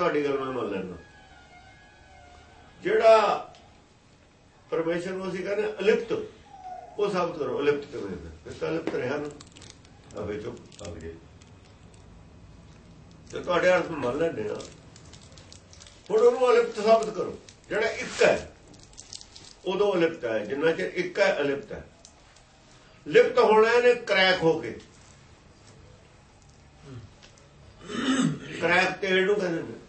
ਤੁਹਾਡੀ ਗੱਲ ਮੈਂ ਮੰਨ ਲੈਣਾ ਜਿਹੜਾ ਪਰਮੇਸ਼ਰ ਨੂੰ ਅਸੀਂ ਕਹਿੰਦੇ ਅਲਿਪਤ, ਉਹ ਸਾਬਤ ਕਰੋ। ਅਲਿਪਤ ਕਿਵੇਂ ਹੈ ਫਿਰ ਅਲਿਪਤ ਰਿਹਾ ਨਾ। ਅਵੇ ਚੁੱਪ ਆ ਗਏ ਤੇ ਤੁਹਾਡੇ ਅਰਥ ਮੰਨ ਲੈਂਦੇ ਆ ਹੁਣ ਉਹਨੂੰ ਅਲਿਪਤ ਸਾਬਤ ਕਰੋ। ਜਿਹੜਾ ਇੱਕ ਹੈ, ਉਦੋਂ ਅਲਿਪਤ ਹੈ। ਜਿੰਨਾ ਚਿਰ ਇੱਕ ਹੈ, ਅਲਿਪਤ ਹੈ। ਲਿਪਤ ਹੋਣਾ ਇਹਨੇ ਕਰੈਕ ਹੋ ਕੇ। ਕਰੈਕ ਤੇ ਨੂੰ ਕਹਿੰਦੇ ਨੇ।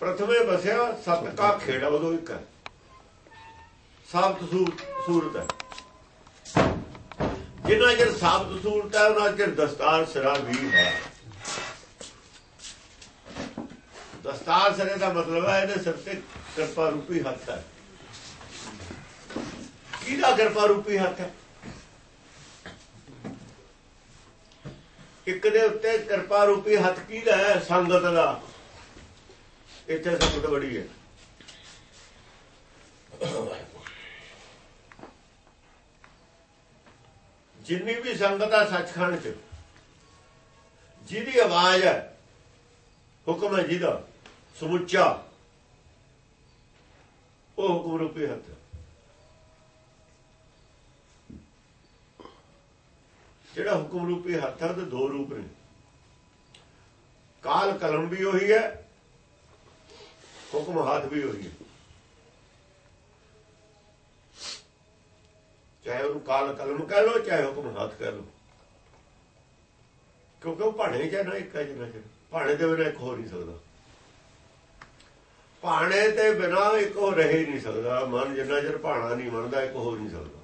ਪ੍ਰਥਮੇ ਬਸਿਆ ਸਤ ਕਾ ਖੇੜਾ ਉਦੋਂ ਇੱਕ ਹੈ। ਸਾਬਤ ਸੂਰਤ ਹੈ। ਜਿੰਨਾ ਚਿਰ ਸਾਬਤ ਸੂਰਤ ਹੈ ਉਹਨਾਂ ਚਿਰ ਦਸਤਾਰ ਸਿਰਾ ਵੀ ਹੈ। ਦਸਤਾਰ ਸਿਰੇ ਦਾ ਮਤਲਬ ਹੈ ਇਹਦੇ ਸਿਰ ਤੇ ਕਿਰਪਾ ਰੂਪੀ ਹੱਥ ਹੈ। ਕਿਹਦਾ ਕਿਰਪਾ ਰੂਪੀ ਹੱਥ ਹੈ? ਇੱਕ ਦੇ ਉੱਤੇ ਕਿਰਪਾ ਰੂਪੀ ਹੱਥ ਕਿਹਦਾ ਹੈ? ਸੰਗਤ ਦਾ। ਇੱਥੇ ਸੰਗਤ ਬੜੀ ਹੈ। ਜਿੰਨੀ ਵੀ ਸੰਗਤ ਆ ਸੱਚਖੰਡ ਚ, ਜਿਹਦੀ ਆਵਾਜ਼ ਹੈ, ਹੁਕਮ ਹੈ ਜਿਹਦਾ, ਸਮੁੱਚਾ, ਉਹ ਹੁਕਮ ਰੂਪੀ ਹੱਥ ਜਿਹੜਾ ਹੁਕਮ ਰੂਪੀ ਹੱਥ ਹੈ, ਉਹਦੇ ਦੋ ਰੂਪ ਨੇ। ਕਾਲ ਕਲਮ ਵੀ ਉਹੀ ਹੈ ਹੁਕਮ ਹੱਥ ਵੀ ਉਹੀ ਹੈ। ਚਾਹੇ ਉਹਨੂੰ ਕਾਲ ਕਲਮ ਕਹਿ ਲੋ ਚਾਹੇ ਹੁਕਮ ਹੱਥ ਕਹਿ ਲੋ ਕਿਉਂਕਿ ਉਹ ਭਾਣੇ ਚ ਨਾ, ਇੱਕ ਹੈ ਜਿੰਨਾ ਚਿਰ। ਭਾਣੇ ਦੇ ਬਿਨਾਂ ਇੱਕ ਹੋ ਨਹੀਂ ਸਕਦਾ। ਭਾਣੇ ਤੇ ਬਿਨਾਂ ਇੱਕ ਹੋ ਰਹੇ ਨਹੀਂ ਸਕਦਾ। ਮਨ ਜਿੰਨਾ ਚਿਰ ਭਾਣਾ ਨਹੀਂ ਮੰਨਦਾ, ਇੱਕ ਹੋ ਨਹੀਂ ਸਕਦਾ।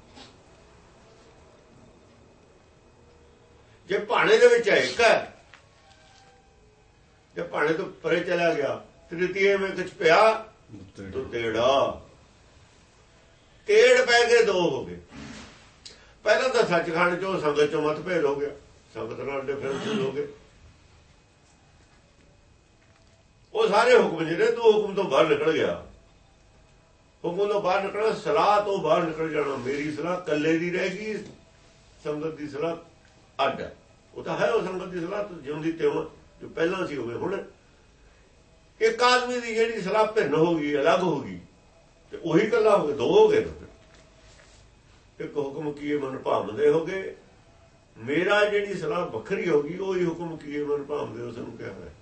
ਜੇ ਭਾਣੇ ਦੇ ਵਿੱਚ ਇੱਕ ਹੈ, ਜੇ ਭਾਣੇ ਤੋਂ ਪਰੇ ਚਲਾ ਗਿਆ ਤ੍ਰਿਤੀਏ ਵਿੱਚ ਕੁਝ ਪਿਆ, ਤੋ ਤੇੜਾ। ਤੇੜ ਪੈ ਕੇ ਦੋ ਹੋ ਗਏ। ਪਹਿਲਾਂ ਤਾਂ ਸੱਚਖੰਡ ਚੋਂ ਸੰਗਤ ਚੋਂ ਮਤਭੇਦ ਹੋ ਗਿਆ। ਸੰਗਤ ਨਾਲ ਡਿਫਰੈਂਸ ਹੋ ਗਏ। ਉਹ ਸਾਰੇ ਹੁਕਮ ਜਿਹੜੇ, ਤੋਂ ਹੁਕਮ ਤੋਂ ਬਾਹਰ ਨਿਕਲ ਗਿਆ। ਹੁਕਮ ਤੋਂ ਬਾਹਰ ਨਿਕਲਣਾ, ਸਲਾਹ ਤੋਂ ਬਾਹਰ ਨਿਕਲ ਜਾਣਾ। ਮੇਰੀ ਸਲਾਹ ਕੱਲੇ ਦੀ ਰਹਿ ਗਈ। ਸੰਗਤ ਦੀ ਸਲਾਹ ਅੱਡ ਉਹ ਤਾਂ ਹੈ ਉਹ ਸੰਗਤ ਦੀ ਸਲਾਹ, ਜਿਉਂਦੀ ਤੇ ਜੋ ਪਹਿਲਾਂ ਸੀ ਹੋਵੇ ਹੁਣ ਇੱਕ ਆਦਮੀ ਦੀ ਜਿਹੜੀ ਸਲਾਹ ਭਿੰਨ ਹੋ ਗਈ, ਅਲੱਗ ਹੋ ਗਈ, ਤੇ ਉਹੀ ਕੱਲਾ ਹੋ ਗਏ ਦੋ ਹੋ ਗਏ ਇੱਕ ਹੁਕਮ ਕੀਏ ਮਨ ਭਾਵਦੇ ਹੋਗੇ, ਮੇਰਾ ਜਿਹੜੀ ਸਲਾਹ ਵੱਖਰੀ ਹੋ ਗਈ, ਉਹੀ ਹੁਕਮ ਕੀਏ ਮਨ ਭਾਵਦੇ, ਉਸ ਨੂੰ ਕਿਹਾ ਹੈ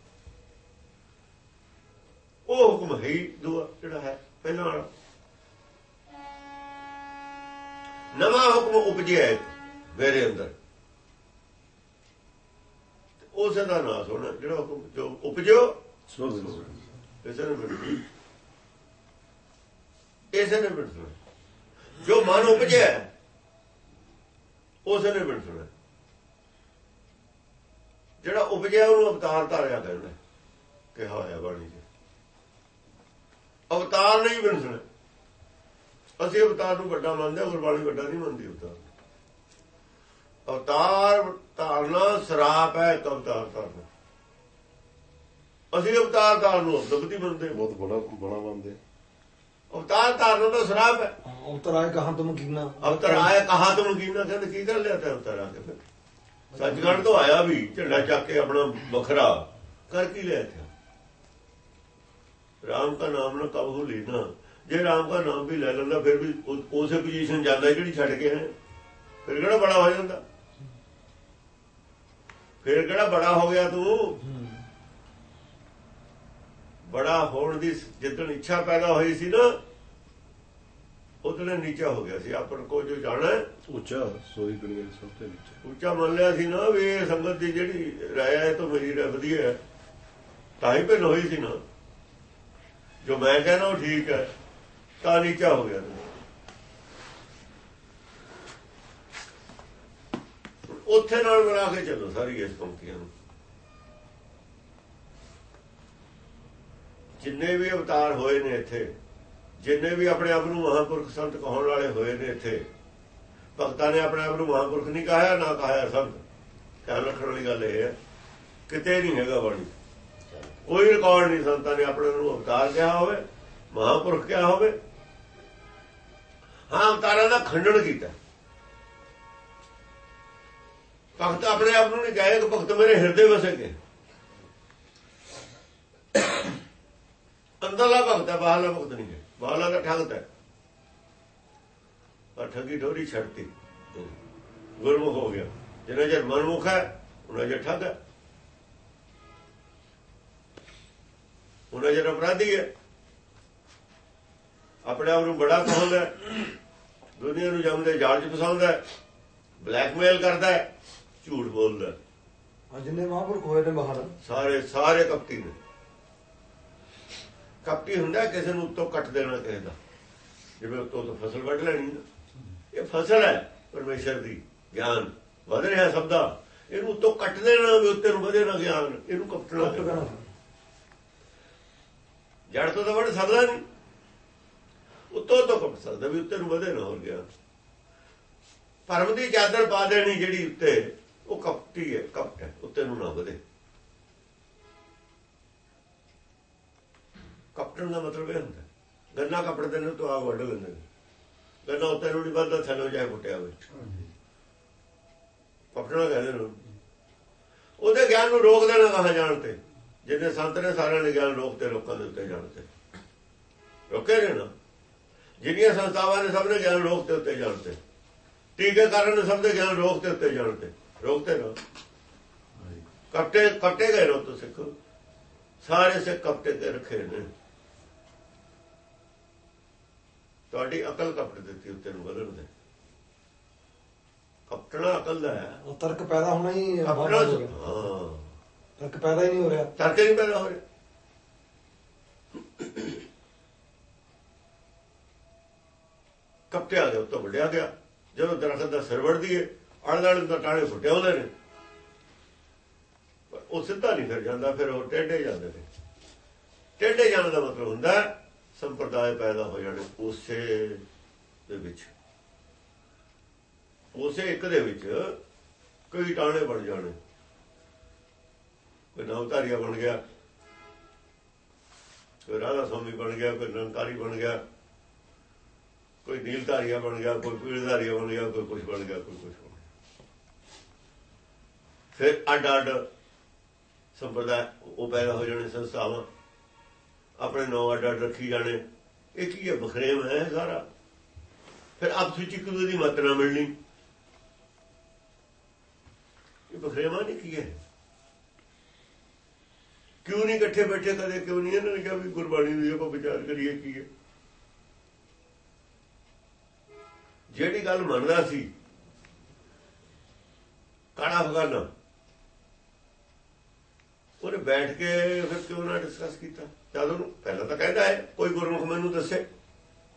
ਉਹ ਹੁਕਮ ਹੈ ਦੂਆ ਜਿਹੜਾ ਹੈ, ਪਹਿਲਾਂ ਵਾਲਾ। ਨਵਾਂ ਹੁਕਮ ਉਪਜਿਆ ਮੇਰੇ ਅੰਦਰ। ਉਸੇ ਦਾ ਨਾਮ ਹੋਣਾ ਜਿਹੜਾ ਹੁਕਮ ਜੋ ਉਪਜਿਓ ਇਸੇ ਨੇ ਇਸੇ ਨੇ ਜੋ ਮਨ ਉਪਜਿਆ ਉਸ ਨੇ ਮਿਲ ਜਿਹੜਾ ਉਪਜਿਆ ਉਹਨੂੰ ਅਵਤਾਰ ਧਾਰਿਆ ਕਹਿੰਦਾ ਕਿਹਾ ਹੋਇਆ ਬਾਣੀ ਜੀ ਅਵਤਾਰ ਨਹੀਂ ਬਣਸਣਾ ਅਸੀਂ ਅਵਤਾਰ ਨੂੰ ਵੱਡਾ ਮੰਨਦੇ ਗੁਰਬਾਣੀ ਵੱਡਾ ਨਹੀਂ ਮੰਨਦੀ ਅਵਤਾਰ ਅਵਤਾਰ ਧਾਰਨਾ ਸਰਾਪ ਹੈ ਅਵਤਾਰ ਧਾਰਨਾ ਅਸੀਂ ਅਵਤਾਰ ਧਾਰਨ ਨੂੰ ਦਬਦੀ ਮੰਨਦੇ ਬਹੁਤ ਬੜਾ ਬੜਾ ਮੰਨਦੇ ਅਵਤਾਰ ਧਾਰਨਾ ਦਾ ਸਰਾਪ ਹੈ ਅਵਤਾਰ ਆਏ ਕਹਾਂ ਤੁਮ ਕੀਨਾ ਅਵਤਾਰ ਆਇਆ ਕਹਾ ਤੁਮ ਕੀਨਾ ਕਹਿੰਦੇ ਕੀ ਕਰ ਲਿਆ ਤੇ ਅਵਤਾਰ ਆ ਕੇ ਫਿਰ? ਸੱਚਗੜ੍ਹ ਤੋਂ ਆਇਆ ਵੀ ਝੰਡਾ ਚੱਕ ਕੇ ਆਪਣਾ ਬਖਰਾ ਕਰ ਕੀ ਲਿਆ ਇੱਥੇ? ਰਾਮ ਦਾ ਨਾਮ ਨਾ ਕਬਹੂ ਲੈਣਾ ਜੇ ਰਾਮ ਦਾ ਨਾਮ ਵੀ ਲੈ ਲੈਂਦਾ ਫਿਰ ਵੀ ਉਸੇ ਪੋਜੀਸ਼ਨ ਜਾਂਦਾ ਜਿਹੜੀ ਛੱਡ ਕੇ ਹੈ। ਫਿਰ ਕਿਹੜਾ ਬੜਾ ਹੋ ਜਾਂਦਾ? ਫਿਰ ਕਿਹੜਾ ਬੜਾ ਹੋ ਗਿਆ ਤੂੰ? ਬੜਾ ਹੋਣ ਦੀ ਜਿੱਦਣ ਇੱਛਾ ਪੈਦਾ ਹੋਈ ਸੀ ਨਾ ਉਦੋਂ ਨੀਚਾ ਹੋ ਗਿਆ ਸੀ। ਆਪਣ ਕੋ ਜੋ ਜਾਣਾ ਉੱਚਾ ਸੋਈ ਦੁਨੀਆ ਦੇ ਸਭ ਤੋਂ ਨੀਚੇ। ਉੱਚਾ ਮੰਨ ਲਿਆ ਸੀ ਨਾ ਵੀ ਇਹ ਸੰਗਤ ਦੀ ਜਿਹੜੀ ਰਾਇ ਹੈ ਤਾਂ ਮੇਰੀ ਵਧੀਆ ਹੈ। ਤਾਂ ਹੀ ਭਿੰਨ ਹੋਈ ਸੀ ਨਾ। ਜੋ ਮੈਂ ਕਹਿੰਦਾ ਉਹ ਠੀਕ ਹੈ। ਤਾਂ ਨੀਚਾ ਹੋ ਗਿਆ ਉੱਥੇ ਨਾਲ ਬਣਾ ਕੇ ਚੱਲੋ ਸਾਰੀ ਇਸ ਪੰਕਤੀਆਂ ਨੂੰ। ਜਿੰਨੇ ਵੀ ਅਵਤਾਰ ਹੋਏ ਨੇ ਇੱਥੇ, ਜਿੰਨੇ ਵੀ ਆਪਣੇ ਆਪ ਨੂੰ ਮਹਾਂਪੁਰਖ ਸੰਤ ਕਹਾਉਣ ਵਾਲੇ ਹੋਏ ਨੇ ਇੱਥੇ, ਭਗਤਾਂ ਨੇ ਆਪਣੇ ਆਪ ਨੂੰ ਮਹਾਂਪੁਰਖ ਨਹੀਂ ਕਹਾਇਆ, ਨਾ ਕਹਾਇਆ ਸੰਤ। ਕਹਿਣ ਰੱਖਣ ਵਾਲੀ ਗੱਲ ਇਹ ਹੈ, ਕਿਤੇ ਨਹੀਂ ਹੈਗਾ ਬਾਣੀ। ਕੋਈ ਰਿਕਾਰਡ ਨਹੀਂ ਸੰਤਾਂ ਨੇ ਆਪਣੇ ਨੂੰ ਅਵਤਾਰ ਕਿਹਾ ਹੋਵੇ, ਮਹਾਂਪੁਰਖ ਕਿਹਾ ਹੋਵੇ। ਹਾਂ, ਅਵਤਾਰਾਂ ਦਾ ਖੰਡਨ ਕੀਤਾ। ਭਗਤ ਆਪਣੇ ਆਪ ਨੂੰ ਨਹੀਂ ਕਹੇ ਕਿ ਭਗਤ ਮੇਰੇ ਹਿਰਦੇ ਵਸੇ ਕੇ ਭਗਤ ਹੈ ਬਾਹਰਲਾ ਭਗਤ ਨਹੀਂ ਹੈ। ਬਾਹਰਲਾ ਤਾਂ ਠਗਤ ਹੈ। ਪਰ ਠਗੀ ਢੋਰੀ ਛੱਡਤੀ। ਗੁਰਮੁਖ ਹੋ ਗਿਆ। ਜਿੰਨਾ ਚਿਰ ਮਨਮੁਖ ਹੈ ਉਹਨਾਂ ਚਿਰ ਠੱਗ ਹੈ। ਉਹਨਾਂ ਚਿਰ ਅਪਰਾਧੀ ਹੈ। ਆਪਣੇ ਆਪ ਨੂੰ ਬੜਾ ਹੈ। ਦੁਨੀਆ ਨੂੰ ਜੰਮਦੇ ਜਾਲ 'ਚ ਫਸਾਉਂਦਾ ਹੈ। ਬਲੈਕਮੇਲ ਕਰਦਾ ਹੈ। ਝੂਠ ਬੋਲਦਾ ਹੈ। ਆ ਜਿੰਨੇ ਮਹਾਂਪੁਰਖ ਹੋਏ ਨੇ ਬਾਹਰ ਸਾਰੇ ਸਾਰੇ ਕਪਟੀ ਨੇ। ਕਪਟੀ ਹੁੰਦਾ ਕਿਸੇ ਨੂੰ ਉੱਤੋਂ ਕੱਟ ਦੇਣਾ ਕਿਸੇ ਦਾ। ਜਿਵੇਂ ਉੱਤੋਂ ਤੋਂ ਫਸਲ ਵੱਢ ਲੈਣੀ ਇਹ ਫਸਲ ਹੈ ਪਰਮੇਸ਼ਰ ਦੀ ਗਿਆਨ। ਵਧ ਰਿਹਾ ਸਭ ਦਾ। ਇਹਨੂੰ ਉੱਤੋਂ ਕੱਟ ਦੇਣਾ ਵੀ ਉੱਤੇ ਨੂੰ ਵਧੇ ਨਾ ਗਿਆਨ। ਇਹਨੂੰ ਕਪਟਣਾ ਕੱਟ ਕਹਿੰਦੇ। ਕਰਨਾ ਜੜ ਤੋਂ ਤਾਂ ਵੱਢ ਸਕਦਾ ਨਹੀਂ। ਉੱਤੋਂ ਤੋਂ ਕੱਟ ਸਕਦਾ ਵੀ ਉੱਤੇ ਨੂੰ ਵਧੇ ਨਾ ਹੋਰ ਗਿਆਨ। ਪਰਮ ਦੀ ਚਾਦਰ ਪਾ ਦੇਣੀ ਜਿਹੜੀ ਉੱਤੇ ਉਹ ਕਪਟੀ ਹੈ ਕਪਟ ਹੈ ਉੱਤੇ ਨੂੰ ਨਾ ਵਧੇ। ਕਪਟਣ ਦਾ ਮਤਲਬ ਇਹ ਹੁੰਦਾ। ਗੰਨਾ ਕਪੜਦੇ ਨੇ ਤੋਂ ਆਗ ਵੱਢ ਲੈਂਦੇ ਨੇ। ਗੰਨਾ ਉੱਤੇ ਨੂੰ ਨਹੀਂ ਵੱਧਦਾ ਥੱਲੇ ਜਾਏ ਫੁੱਟਿਆ ਹੋਵੇ ਕਪਟਣਾ ਕਹਿੰਦੇ ਨੇ। ਉਹਦੇ ਗਿਆਨ ਨੂੰ ਰੋਕ ਦੇਣਾ ਕਹਾ ਜਾਣ ਤੇ। ਜਿਹਨੇ ਸੰਤ ਨੇ ਸਾਰਿਆਂ ਨੇ ਗਿਆਨ ਰੋਕਤੇ ਲੋਕਾਂ ਦੇ ਉੱਤੇ ਜਾਣ ਤੇ। ਰੋਕੇ ਨੇ ਨਾ। ਜਿਹੜੀਆਂ ਸੰਸਥਾਵਾਂ ਨੇ ਸਭ ਨੇ ਗਿਆਨ ਰੋਕਤੇ ਉੱਤੇ ਜਾਣ ਤੇ। ਟੀਕੇ ਕਾਰਨ ਨੇ ਸਭ ਦੇ ਗਿਆਨ ਰੋਕਤੇ ਉੱਤੇ ਜਾਣ ਤੇ। ਰੋਕਤੇ ਨਾ। ਕਪਟੇ ਕਪਟੇ ਗਏ ਰੋ ਤੋ ਸਿੱਖ। ਸਾਰੇ ਸਿੱਖ ਕਪਟੇ ਤੇ ਰੱਖੇ ਨੇ। ਤੁਹਾਡੀ ਅਕਲ ਕਪਟ ਦਿੱਤੀ ਉੱਤੇ ਨੂੰ ਵਧਣ ਦੇ। ਕਪਟਣਾ ਅਕਲ ਦਾ ਹੈ। ਉਹ ਤਰਕ ਪੈਦਾ ਹੋਣਾ ਹੀ ਹੋ ਹਾਂ ਤਰਕ ਪੈਦਾ ਹੀ ਨਹੀਂ ਹੋ ਰਿਹਾ। ਤਰਕੇ ਨਹੀਂ ਪੈਦਾ ਹੋ ਰਹੇ। ਕਪਟਿਆ ਗਿਆ ਉੱਤੋਂ ਵੱਡਿਆ ਗਿਆ। ਜਦੋਂ ਦਰਖਤ ਦਾ ਸਿਰ ਵੜਦੀ ਏ ਆਲੇ ਦਾ ਟਾਣੇ ਫੁੱਟੇ ਹੁੰਦੇ ਨੇ। ਪਰ ਉਹ ਸਿੱਧਾ ਨਹੀਂ ਫਿਰ ਜਾਂਦਾ ਫਿਰ ਉਹ ਟੇਢੇ ਜਾਂਦੇ ਨੇ। ਟੇਢੇ ਜਾਣ ਦਾ ਮਤਲਬ ਹੁੰਦਾ ਹੈ, ਸੰਪਰਦਾਇ ਪੈਦਾ ਹੋ ਜਾਣੇ ਉਸੇ ਦੇ ਵਿੱਚ। ਉਸੇ ਇੱਕ ਦੇ ਵਿੱਚ ਕਈ ਟਾਣੇ ਬਣ ਜਾਣੇ। ਕੋਈ ਨਵਧਾਰੀਆ ਬਣ ਗਿਆ, ਕੋਈ ਰਾਧਾ ਸਵਾਮੀ ਬਣ ਗਿਆ, ਕੋਈ ਨਿਰੰਕਾਰੀ ਬਣ ਗਿਆ, ਕੋਈ ਨੀਲਧਾਰੀਆ ਬਣ ਗਿਆ, ਕੋਈ ਪੀੜਧਾਰੀਆ ਬਣ ਗਿਆ, ਕੋਈ ਕੁਝ ਬਣ ਗਿਆ, ਕੋਈ ਕੁਝ ਬਣ ਗਿਆ। ਫਿਰ ਅੱਡ ਅੱਡ ਸੰਪਰਦਾਇ ਉਹ ਪੈਦਾ ਹੋ ਜਾਣੇ ਸੰਸਥਾਵਾਂ। ਆਪਣੇ ਨੌ ਅੱਡ ਅੱਡ ਰੱਖੀ ਜਾਣੇ। ਇਹ ਕੀ ਹੈ? ਬਖਰੇਮ ਹੈ ਸਾਰਾ। ਫਿਰ ਆਪਸ ਵਿੱਚ ਇੱਕ ਦੂਜੇ ਦੀ ਮਤ ਨਾ ਮਿਲਣੀ? ਇਹ ਬਖਰੇਮਾ ਨਹੀਂ ਕੀ ਹੈ? ਕਿਉਂ ਨਹੀਂ ਇਕੱਠੇ ਬੈਠੇ ਕਦੇ? ਕਿਉਂ ਨਹੀਂ ਇਹਨਾਂ ਨੇ ਕਿਹਾ ਵੀ ਗੁਰਬਾਣੀ ਦੀ ਆਪਾਂ ਵਿਚਾਰ ਕਰੀਏ ਕੀ ਹੈ? ਜਿਹੜੀ ਗੱਲ ਮੰਨਦਾ ਸੀ ਕਾਣਾ ਫਗਾਨਾ ਉਹਨੇ ਬੈਠ ਕੇ ਫਿਰ ਕਿਉਂ ਨਾ ਡਿਸਕਸ ਕੀਤਾ? ਜਦ ਉਹਨੂੰ ਪਹਿਲਾਂ ਤਾਂ ਕਹਿੰਦਾ ਹੈ ਕੋਈ ਗੁਰਮੁਖ ਮੈਨੂੰ ਦੱਸੇ।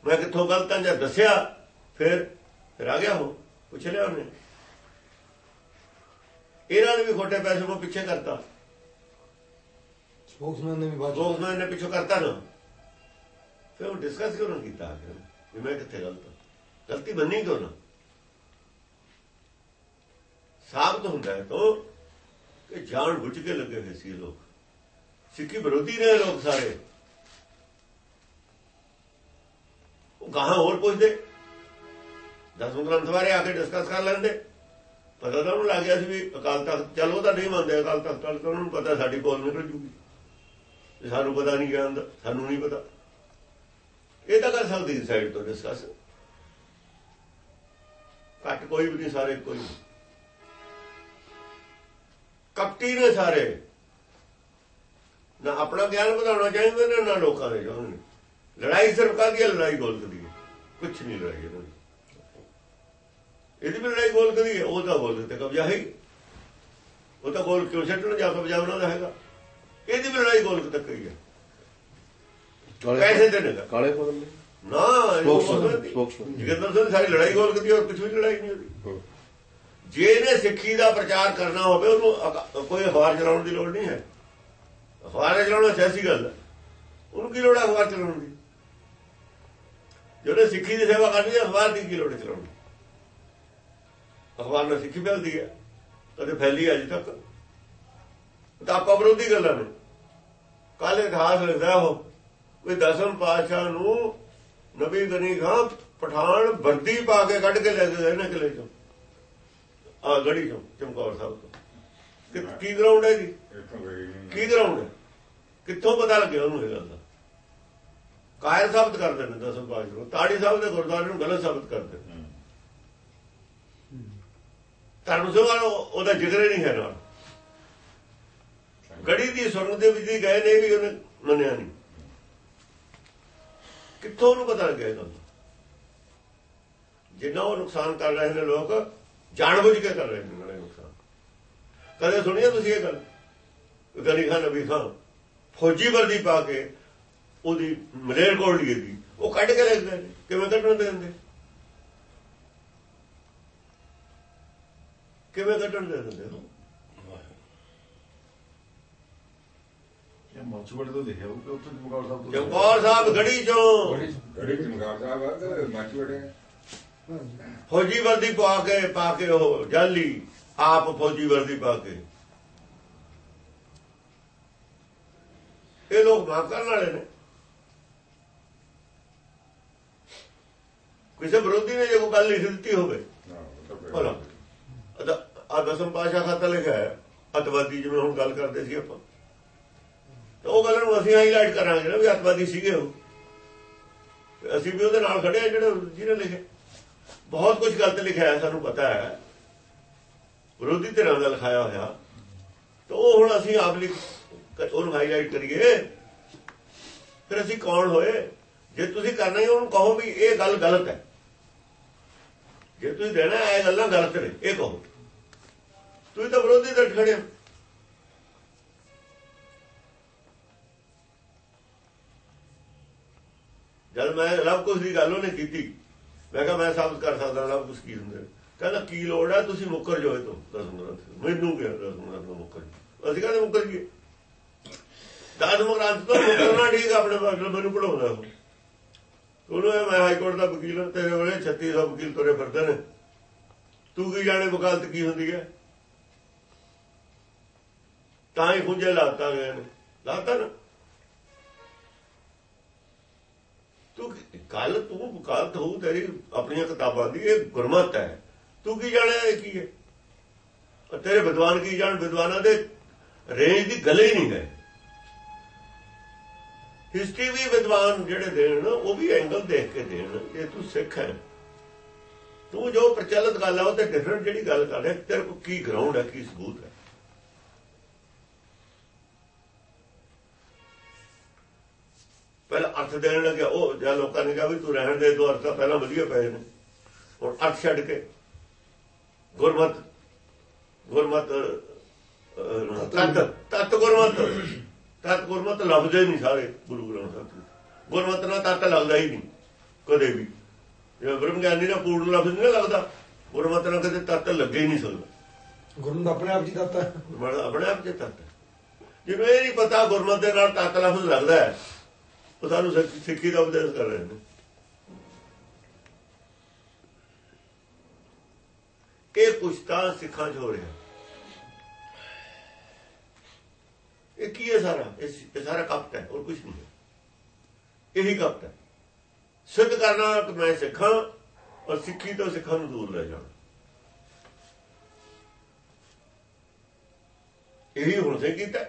ਮੈਂ ਕਿੱਥੋਂ ਗਲਤ ਹਾਂ ਜਾਂ ਦੱਸਿਆ? ਫਿਰ ਫਿਰ ਆ ਗਿਆ ਉਹ ਪੁੱਛ ਲਿਆ ਉਹਨੇ। ਇਹਨਾਂ ਨੇ ਵੀ ਖੋਟੇ ਪੈਸੇ ਕੋ ਪਿੱਛੇ ਕਰਤਾ। ਸਪੋਕਸਮੈਨ ਨੇ ਵੀ ਬਾਅਦ ਲੋਕ ਨੇ ਪਿੱਛੋਂ ਕਰਤਾ ਨਾ। ਫਿਰ ਉਹ ਡਿਸਕਸ ਕਿਉਂ ਨਾ ਕੀਤਾ ਆਖਿਰ ਵੀ ਮੈਂ ਕਿੱਥੇ ਗਲਤ ਹਾਂ ਗਲਤੀ ਮੰਨੀ ਕਿਉਂ ਨਾ? ਸਾਬਤ ਹੁੰਦਾ ਹੈ ਤੋਂ ਕਿ ਜਾਣ ਬੁੱਝ ਕੇ ਲੱਗੇ ਹੋਏ ਸੀ ਲੋਕ। ਸਿੱਖੀ ਵਿਰੋਧੀ ਨੇ ਲੋਕ ਸਾਰੇ। ਉਹ ਗਾਹਾਂ ਹੋਰ ਪੁੱਛਦੇ। ਦਸਵੇਂ ਗ੍ਰੰਥ ਬਾਰੇ ਆ ਕੇ ਡਿਸਕਸ ਕਰ ਲੈਂਦੇ। ਪਤਾ ਤਾਂ ਉਹਨੂੰ ਲੱਗ ਗਿਆ ਸੀ ਵੀ ਅਕਾਲ ਤਖਤ, ਚਲੋ ਤਾਂ ਨਹੀਂ ਮੰਨਦੇ ਅਕਾਲ ਤਖਤ ਵਾਲੇ ਤਾਂ ਉਹਨਾਂ ਪਤਾ ਸਾਡੀ ਕੋਲ ਨਿਕਲ ਜੂਗੀ। ਸਾਨੂੰ ਪਤਾ ਨਹੀਂ ਗਿਆਨ ਦਾ ਸਾਨੂੰ ਨਹੀਂ ਪਤਾ। ਇਹ ਤਾਂ ਕਰ ਸਕਦੀ ਸਾਈਡ ਤੋਂ ਡਿਸਕਸ ਘੱਟ ਕੋਈ ਵੀ ਨਹੀਂ ਸਾਰੇ ਕੋਈ। ਕਪਟੀ ਨੇ ਸਾਰੇ। ਨਾ ਆਪਣਾ ਗਿਆਨ ਵਧਾਉਣਾ ਚਾਹੀਦਾ ਨੇ ਨਾ ਲੋਕਾਂ ਦੇ ਚਾਹੁੰਦੇ ਨੇ ਲੜਾਈ ਸਿਰਫ ਕਾਹਦੀ ਹੈ ਲੜਾਈ ਗੋਲਕ ਦੀ ਹੈ ਕੁਝ ਨਹੀਂ ਲੜਾਈ ਇਹਨਾਂ ਦੀ। ਇਹਦੀ ਵੀ ਲੜਾਈ ਗੋਲਕ ਦੀ ਹੈ ਉਹ ਤਾਂ ਗੋਲਕ ਤੇ ਕਬਜ਼ਾ ਹੈ ਹੀ। ਉਹ ਤਾਂ ਗੋਲ ਕਿਉਂ ਛੱਡਣ? ਜਾ ਕਬਜ਼ਾ ਉਹਨਾਂ ਦਾ ਹੈਗਾ। ਇਹਦੀ ਵੀ ਲੜਾਈ ਗੋਲਕ ਤੱਕ ਹੀ ਹੈ ਪੈਸੇ ਦੇ ਦੇਗਾ ਕਾਲੇ ਬਦਲ ਨੇ? ਨਾ. ਜਗਿੰਦਰ ਸਿੰਘ ਸਾਰੀ ਲੜਾਈ ਗੋਲਕ ਦੀ ਹੋਰ ਕੁਝ ਵੀ ਲੜਾਈ ਨਹੀਂ ਉਹਦੀ ਹੂੰ। ਜੇ ਇਹਨੇ ਸਿੱਖੀ ਦਾ ਪ੍ਰਚਾਰ ਕਰਨਾ ਹੋਵੇ ਉਹਨੂੰ ਕੋਈ ਅਖਬਾਰ ਚਲਾਉਣ ਦੀ ਲੋੜ ਨਹੀਂ ਹੈ। ਅਖਬਾਰ ਚਲਾਉਣਾ ਸਿਆਸੀ ਗੱਲ ਹੈ। ਉਹਨੂੰ ਕੀ ਲੋੜ ਹੈ ਅਖਬਾਰ ਚਲਾਉਣ ਦੀ? ਜਿਹੜੇ ਸਿੱਖੀ ਦੀ ਸੇਵਾ ਕਰਨੀ ਹੈ, ਅਖਬਾਰ ਦੀ ਕੀ ਲੋੜ ਹੈ ਚਲਾਉਣ ਅਖਬਾਰ ਨਾਲ ਸਿੱਖੀ ਫੈਲਦੀ ਹੈ। ਕਦੇ ਫੈਲੀ ਅਜੇ ਤੱਕ। ਤਾਂ ਆਪਾਂ ਵਿਰੋਧੀ ਗੱਲਾਂ ਨੇ। ਕੱਲ ਇਤਿਹਾਸ ਲਿਖਦਾ ਉਹ, ਵੀ ਦਸਮ ਪਾਤਸ਼ਾਹ ਨੂੰ ਨਬੀ ਗਨੀ ਖਾਂ ਪਠਾਨ ਵਰਦੀ ਪਾ ਕੇ ਕੱਢ ਕੇ ਲੈ ਕੇ ਗਏ ਨੇ ਕਿਲੇ ਚੋਂ। ਆ ਗੜੀ ਚੋਂ, ਚਮਕੌਰ ਸਾਹਿਬ ਤੋਂ। ਕੀ ਗਰਾਊਂਡ ਹੈ ਜੀ? ਕੀ ਗਰਾਊਂਡ ਕਿੱਥੋਂ ਪਤਾ ਲੱਗਿਆ ਉਹਨੂੰ ਇਹ ਗੱਲ ਦਾ? ਕਾਇਰ ਸਾਬਤ ਕਰਦੇ ਨੇ ਦਸਮ ਪਾਤਸ਼ਾਹ ਨੂੰ ਤਾੜੀ ਸਾਹਿਬ ਦੇ ਗੁਰਦੁਆਰੇ ਨੂੰ ਗਲਤ ਸਾਬਤ ਕਰਦੇ ਨੇ। ਧਰਮ ਸਭਾ ਉਹਦਾ ਜ਼ਿਕਰ ਨਹੀਂ ਹੈ ਨਾਲ। ਗੜੀ ਦੀ ਸੁਰਗ ਦੇ ਵਿੱਚ ਗਏ ਨੇ ਵੀ ਉਹਨੇ ਮੰਨਿਆ ਨਹੀਂ। ਕਿੱਥੋਂ ਉਹਨੂੰ ਪਤਾ ਲੱਗਿਆ ਇਹ ਗੱਲ ਜਿੰਨਾ ਉਹ ਨੁਕਸਾਨ ਕਰ ਰਹੇ ਨੇ ਲੋਕ, ਜਾਣਬੁੱਝ ਕੇ ਕਰ ਰਹੇ ਨੇ ਨੁਕਸਾਨ। ਕਦੇ ਸੁਣਿਆ ਤੁਸੀਂ ਇਹ ਗੱਲ? ਗਨੀ ਖਾਨ ਨਬੀ ਖਾਨ ਫੌਜੀ ਵਰਦੀ ਪਾ ਕੇ ਉਹਦੀ ਮਲੇਰ ਕੋਲ ਲਈ ਦੀ। ਉਹ ਕੱਢ ਕੇ ਲੈ ਗਏ ਨੇ। ਕਿਵੇਂ ਕੱਢਣ ਦੇ ਦਿੰਦੇ? ਕਿਵੇਂ ਕੱਢਣ ਦੇ ਦਿੰਦੇ ਮੌਚੂੜ ਤੋਂ ਉਹ ਕਿ ਉੱਥੇ ਚਮਕੌਰ ਸਾਹਿਬ ਤੋਂ ਚਮਕੌਰ ਸਾਹਿਬ ਗੜੀ ਚੋਂ। ਗੜੀ ਚਮਕਾਰ ਸਾਹਿਬ ਆ ਤੇ ਮੱਚ ਵੜੇ ਫੌਜੀ ਵਰਦੀ ਪਾ ਕੇ ਪਾ ਕੇ ਉਹ ਜਾਲੀ ਆਪ ਫੌਜੀ ਵਰਦੀ ਪਾ ਕੇ। ਇਹ ਲੋਕ ਮਾਫ ਕਰਨ ਵਾਲੇ ਨੇ। ਕਿਸੇ ਵਿਰੋਧੀ ਨੇ ਜੇ ਕੋਈ ਗੱਲ ਲਿਖ ਦਿੱਤੀ ਹੋਵੇ। ਭਲਾ। ਆ ਦਸਮ ਪਾਸ਼ਾ ਖਾਤਾ ਲਿਖਿਆ ਹੈ। ਅਤਵਾਦੀ ਜਿਵੇਂ ਹੁਣ ਗੱਲ ਕਰਦੇ ਸੀ ਆਪਾਂ। ਤੇ ਉਹ ਗੱਲ ਨੂੰ ਅਸੀਂ ਹਾਈਲਾਈਟ ਕਰਾਂਗੇ ਨਾ ਵੀ ਅਤਵਾਦੀ ਸੀਗੇ ਉਹ। ਅਸੀਂ ਵੀ ਉਹਦੇ ਨਾਲ ਖੜੇ ਆ ਜਿਹੜੇ ਜਿਹਨੇ ਲਿਖੇ। ਬਹੁਤ ਕੁਝ ਗਲਤ ਲਿਖਿਆ ਹੈ ਸਾਨੂੰ ਪਤਾ ਹੈ। ਵਿਰੋਧੀ ਧਿਰਾਂ ਦਾ ਲਿਖਾਇਆ ਹੋਇਆ। ਤੇ ਉਹ ਹੁਣ ਅਸੀਂ ਆਪ ਲਿਖ ਉਹਨੂੰ ਹਾਈਲਾਈਟ ਕਰੀਏ। ਫਿਰ ਅਸੀਂ ਕੌਣ ਹੋਏ? ਜੇ ਤੁਸੀਂ ਕਰਨਾ ਹੀ ਉਹਨੂੰ ਕਹੋ ਵੀ ਇਹ ਗੱਲ ਗਲਤ ਹੈ। ਜੇ ਤੁਸੀਂ ਦੇਣਾ ਇਹ ਗੱਲਾਂ ਗਲਤ ਨੇ, ਇਹ ਕਹੋ। ਤੁਸੀਂ ਤਾਂ ਵਿਰੋਧੀ ਦੇ ਖੜੇ ਹੋ। ਜਦ ਮੈਂ ਲਵ ਕੁਸ਼ ਦੀ ਗੱਲ ਉਹਨੇ ਕੀਤੀ, ਮੈਂ ਕਿਹਾ ਮੈਂ ਸਾਬਤ ਕਰ ਸਕਦਾ ਲਵ ਕੁਸ਼ ਕੀ ਹੁੰਦੇ। ਕਹਿੰਦਾ, ਕੀ ਲੋੜ ਹੈ? ਤੁਸੀਂ ਮੁੱਕਰ ਜੋ ਇਹ ਤੋਂ। ਦਸਮ ਗ੍ਰੰਥ ਮੈਨੂੰ ਕਿਹਾ ਦਸਮ ਗ੍ਰੰਥ ਮੁੱਕਰ ਅਸੀਂ ਕਹਿੰਦੇ, ਮੁੱਕਰ ਜੀ ਦਸਮ ਗ੍ਰੰਥ ਤੋਂ ਮੁੱਕਰਨਾ ਠੀਕ ਆਪਣੇ ਮਤਲਬ ਮੈਨੂੰ ਪੜਾਉਂਦਾ ਉਹ। ਉਹਨੂੰ ਮੈਂ ਹਾਈ ਕੋਰਟ ਦਾ ਵਕੀਲ ਹਾਂ ਤੇਰੇ ਵੇਲੇ 3600 ਵਕੀਲ ਤੁਰੇ ਫਿਰਦੇ ਨੇ। ਤੂੰ ਕੀ ਜਾਣੇ ਵਕਾਲਤ ਕੀ ਹੁੰਦੀ ਹੈ? ਤਾਂ ਹੀ ਖੁੰਝੇ ਲਾਤਾ ਗਏ ਨੇ। ਲਾਤਾ ਨਾ। ਤੂੰ ਕੱਲ ਤੂੰ ਵਕਾਲਤ ਹੋ ਤੇਰੀ ਆਪਣੀਆਂ ਕਿਤਾਬਾਂ ਦੀ, ਇਹ ਗੁਰਮਤ ਹੈ। ਤੂੰ ਕੀ ਜਾਣਿਆ ਇਹ ਕੀ ਹੈ? ਤੇਰੇ ਵਿਦਵਾਨ ਕੀ ਜਾਣ? ਵਿਦਵਾਨਾਂ ਦੇ ਰੇਂਜ ਦੀ ਗੱਲ ਹੀ ਨਹੀਂ ਹੈ ਹਿਸਟਰੀ ਵੀ ਵਿਦਵਾਨ ਜਿਹੜੇ ਦੇਣ ਉਹ ਵੀ ਐਂਗਲ ਦੇਖ ਕੇ ਦੇਣ ਜੇ ਤੂੰ ਸਿੱਖ ਹੈ। ਤੂੰ ਜੋ ਪ੍ਰਚਲਿਤ ਗੱਲ ਹੈ ਉਹ ਤੇ ਡਿਫਰੈਂਟ ਜਿਹੜੀ ਗੱਲ ਕਰ ਰਿਹਾ ਤੇਰੇ ਕੋਲ ਕੀ ਗਰਾਊਂਡ ਹੈ ਕੀ ਸਬੂਤ ਹੈ? ਪਹਿਲਾਂ ਅਰਥ ਦੇਣ ਲੱਗਿਆ ਉਹ ਜਾਂ ਲੋਕਾਂ ਨੇ ਕਿਹਾ ਵੀ ਤੂੰ ਰਹਿਣ ਦੇ ਦੋ ਅਰਥ ਪਹਿਲਾਂ ਵਧੀਆ ਪਏ ਨੇ। ਹੁਣ ਅਰਥ ਛੱਡ ਕੇ ਗੁਰਮਤ ਗੁਰਮਤ ਅਹ, ਤਤ ਤਤ ਗੁਰਮਤ। ਤਤ ਗੁਰਮਤ ਲੱਭਦੇ ਨਹੀਂ ਸਾਰੇ ਗੁਰੂ ਗ੍ਰੰਥ ਸਾਹਿਬ। ਗੁਰਮਤ ਨਾਲ ਤਤ ਲੱਗਦਾ ਹੀ ਨਹੀਂ ਕਦੇ ਵੀ ਜੇ ਬ੍ਰਹਮ ਗਿਆਨੀ ਨਾਲ ਪੂਰਨ ਲਫ਼ਜ਼ ਨਹੀਂ ਲੱਗਦਾ ਗੁਰਮਤ ਨਾਲ ਕਦੇ ਤਤ ਲੱਗੇ ਹੀ ਨਹੀਂ ਸਕਦਾ ਗੁਰੂ ਤਾਂ ਆਪਣੇ ਆਪ ਜੀ। ਗੁਰਮਤਿ ਆਪਣੇ ਆਪ ਚ ਤਤ। ਜਿਹਨੂੰ ਇਹ ਨਹੀਂ ਪਤਾ ਗੁਰਮਤ ਦੇ ਨਾਲ ਤਤ ਲਫ਼ਜ਼ ਲੱਗਦਾ ਹੈ ਉਹ ਸਾਨੂੰ ਸਿੱਖ- ਸਿੱਖੀ ਦਾ ਉਪਦੇਸ਼ ਕਰ ਰਹੇ ਨੇ ਇਹ ਕੁਛ ਤਾਂ ਸਿੱਖਾਂ 'ਚ ਹੋ ਰਿਹਾ ਇਹ ਕੀ ਹੈ ਸਾਰਾ? ਇਹ ਸਾਰਾ ਕਪਟ ਹੈ ਹੋਰ ਕੁਝ ਨਹੀਂ ਹੈ। ਇਹੀ ਕਪਟ ਹੈ। ਸਿੱਧ ਕਰਨਾ ਕਿ ਮੈਂ ਸਿੱਖਾਂ ਔਰ ਸਿੱਖੀ ਤੋਂ ਸਿੱਖਾਂ ਨੂੰ ਦੂਰ ਲੈ ਜਾਣਾ। ਇਹੀ ਹੁਣ ਸੇ ਕੀਤਾ।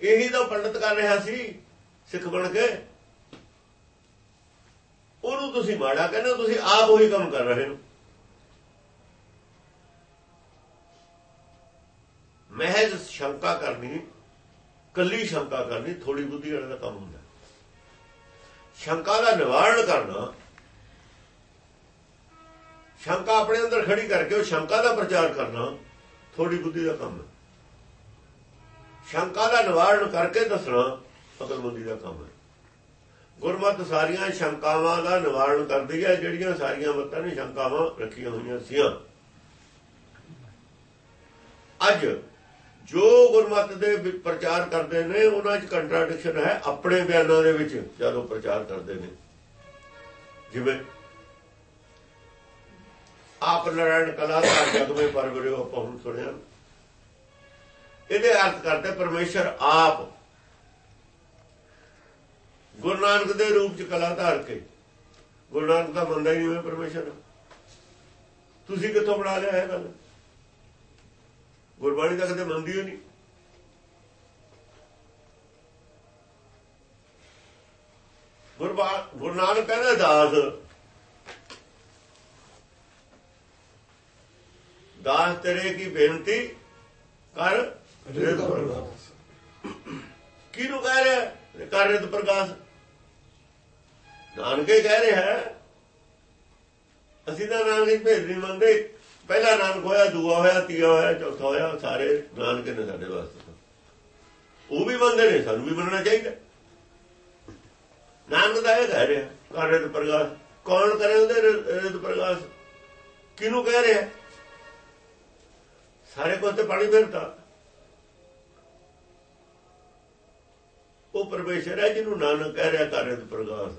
ਇਹੀ ਤਾਂ ਪੰਡਤ ਕਰ ਰਿਹਾ ਸੀ ਸਿੱਖ ਬਣ ਕੇ। ਉਹਨੂੰ ਤੁਸੀਂ ਮਾੜਾ ਕਹਿੰਦੇ ਹੋ, ਤੁਸੀਂ ਆਪ ਉਹੀ ਕੰਮ ਕਰ ਰਹੇ ਹੋ। ਮਹਿਜ਼ ਸ਼ੰਕਾ ਕਰਨੀ ਕੱਲੀ ਸ਼ੰਕਾ ਕਰਨੀ ਥੋੜੀ ਬੁੱਧੀ ਵਾਲੇ ਦਾ ਕੰਮ ਹੁੰਦਾ। ਸ਼ੰਕਾ ਦਾ ਨਿਵਾਰਣ ਕਰਨਾ, ਸ਼ੰਕਾ ਆਪਣੇ ਅੰਦਰ ਖੜੀ ਕਰਕੇ ਉਹ ਸ਼ੰਕਾ ਦਾ ਪ੍ਰਚਾਰ ਕਰਨਾ ਥੋੜੀ ਬੁੱਧੀ ਦਾ ਕੰਮ ਹੈ। ਸ਼ੰਕਾ ਦਾ ਨਿਵਾਰਣ ਕਰਕੇ ਦੱਸਣਾ ਅਕਲਮੰਦੀ ਦਾ ਕੰਮ ਹੈ। ਗੁਰਮਤ ਸਾਰੀਆਂ ਸ਼ੰਕਾਵਾਂ ਦਾ ਨਿਵਾਰਣ ਕਰਦੀ ਹੈ, ਜਿਹੜੀਆਂ ਸਾਰੀਆਂ ਮਤਾਂ ਨੇ, ਸ਼ੰਕਾਵਾਂ ਰੱਖੀਆਂ ਹੋਈਆਂ ਸੀ ਅੱਜ ਜੋ ਗੁਰਮਤ ਦੇ ਪ੍ਰਚਾਰ ਕਰਦੇ ਨੇ, ਉਹਨਾਂ 'ਚ ਕੰਟਰਾਡਿਕਸ਼ਨ ਹੈ ਆਪਣੇ ਬਿਆਨਾਂ ਦੇ ਵਿੱਚ। ਜਦੋਂ ਪ੍ਰਚਾਰ ਕਰਦੇ ਨੇ। ਜਿਵੇਂ ਆਪ ਨਾਰਾਇਣ ਕਲਾ ਦਾ ਜਗਵੇਂ ਪਰਵਰਿਓ ਆਪਾਂ ਹੁਣ ਸੁਣਿਆ। ਇਹਦੇ ਅਰਥ ਕਰਦੇ ਪਰਮੇਸ਼ਰ ਆਪ। ਗੁਰੂ ਨਾਨਕ ਦੇ ਰੂਪ ਚ ਕਲਾ ਧਾਰ ਕੇ। ਗੁਰੂ ਨਾਨਕ ਦਾ ਮੰਨਦਾ ਹੀ ਹੋਵੇ ਹੋਇਆ ਪਰਮੇਸ਼ਰ। ਤੁਸੀਂ ਕਿੱਥੋਂ ਬਣਾ ਲਿਆ ਇਹ ਗੱਲ? ਗੁਰਬਾਣੀ ਤਾਂ ਕਦੇ ਮੰਨਦੀ ਹੀ ਨਹੀਂ। ਗੁਰਬਾ ਗੁਰੂ ਨਾਨਕ ਕਹਿੰਦਾ, ਦਾਸ। ਦਾਸ ਤੇਰੇ ਕੀ ਬੇਨਤੀ ਕਰ ਰਿਦ ਪ੍ਰਗਾਸ। ਕਿਹਨੂੰ ਕਹਿ ਰਿਹਾ ਕਰ ਰਿਦ ਪ੍ਰਗਾਸ। ਨਾਨਕੇ ਕਹਿ ਰਿਹਾ ਅਸੀਂ ਤਾਂ ਨਾਨਕ ਭੇਦ ਨਹੀਂ ਮੰਨਦੇ। ਪਹਿਲਾ ਨਾਨਕ ਹੋਇਆ, ਦੂਆ ਹੋਇਆ, ਤੀਆ ਹੋਇਆ, ਚੌਥਾ ਹੋਇਆ, ਸਾਰੇ ਨਾਨਕ ਨੇ ਸਾਡੇ ਵਾਸਤੇ ਉਹ ਵੀ ਮੰਨਦੇ ਨੇ, ਸਾਨੂੰ ਵੀ ਮੰਨਣਾ ਚਾਹੀਦਾ। ਨਾਨਕ ਦਾ ਇਹ ਕਹਿ ਰਿਹਾ ਕਰ ਰਿਦ ਪ੍ਰਗਾਸ ਕੌਣ ਕਰੇ ਉਹਦੇ ਰਿ- ਪ੍ਰਗਾਸ ਕਿਹਨੂੰ ਕਹਿ ਰਿਹਾ? ਸਾਰੇ ਕੋਲ ਤੇ ਪਾਣੀ ਫਿਰਦਾ। ਉਹ ਪਰਮੇਸ਼ਰ ਹੈ ਜਿਹਨੂੰ ਨਾਨਕ ਕਹਿ ਰਿਹਾ ਕਰ ਰਿਦ ਪ੍ਰਗਾਸ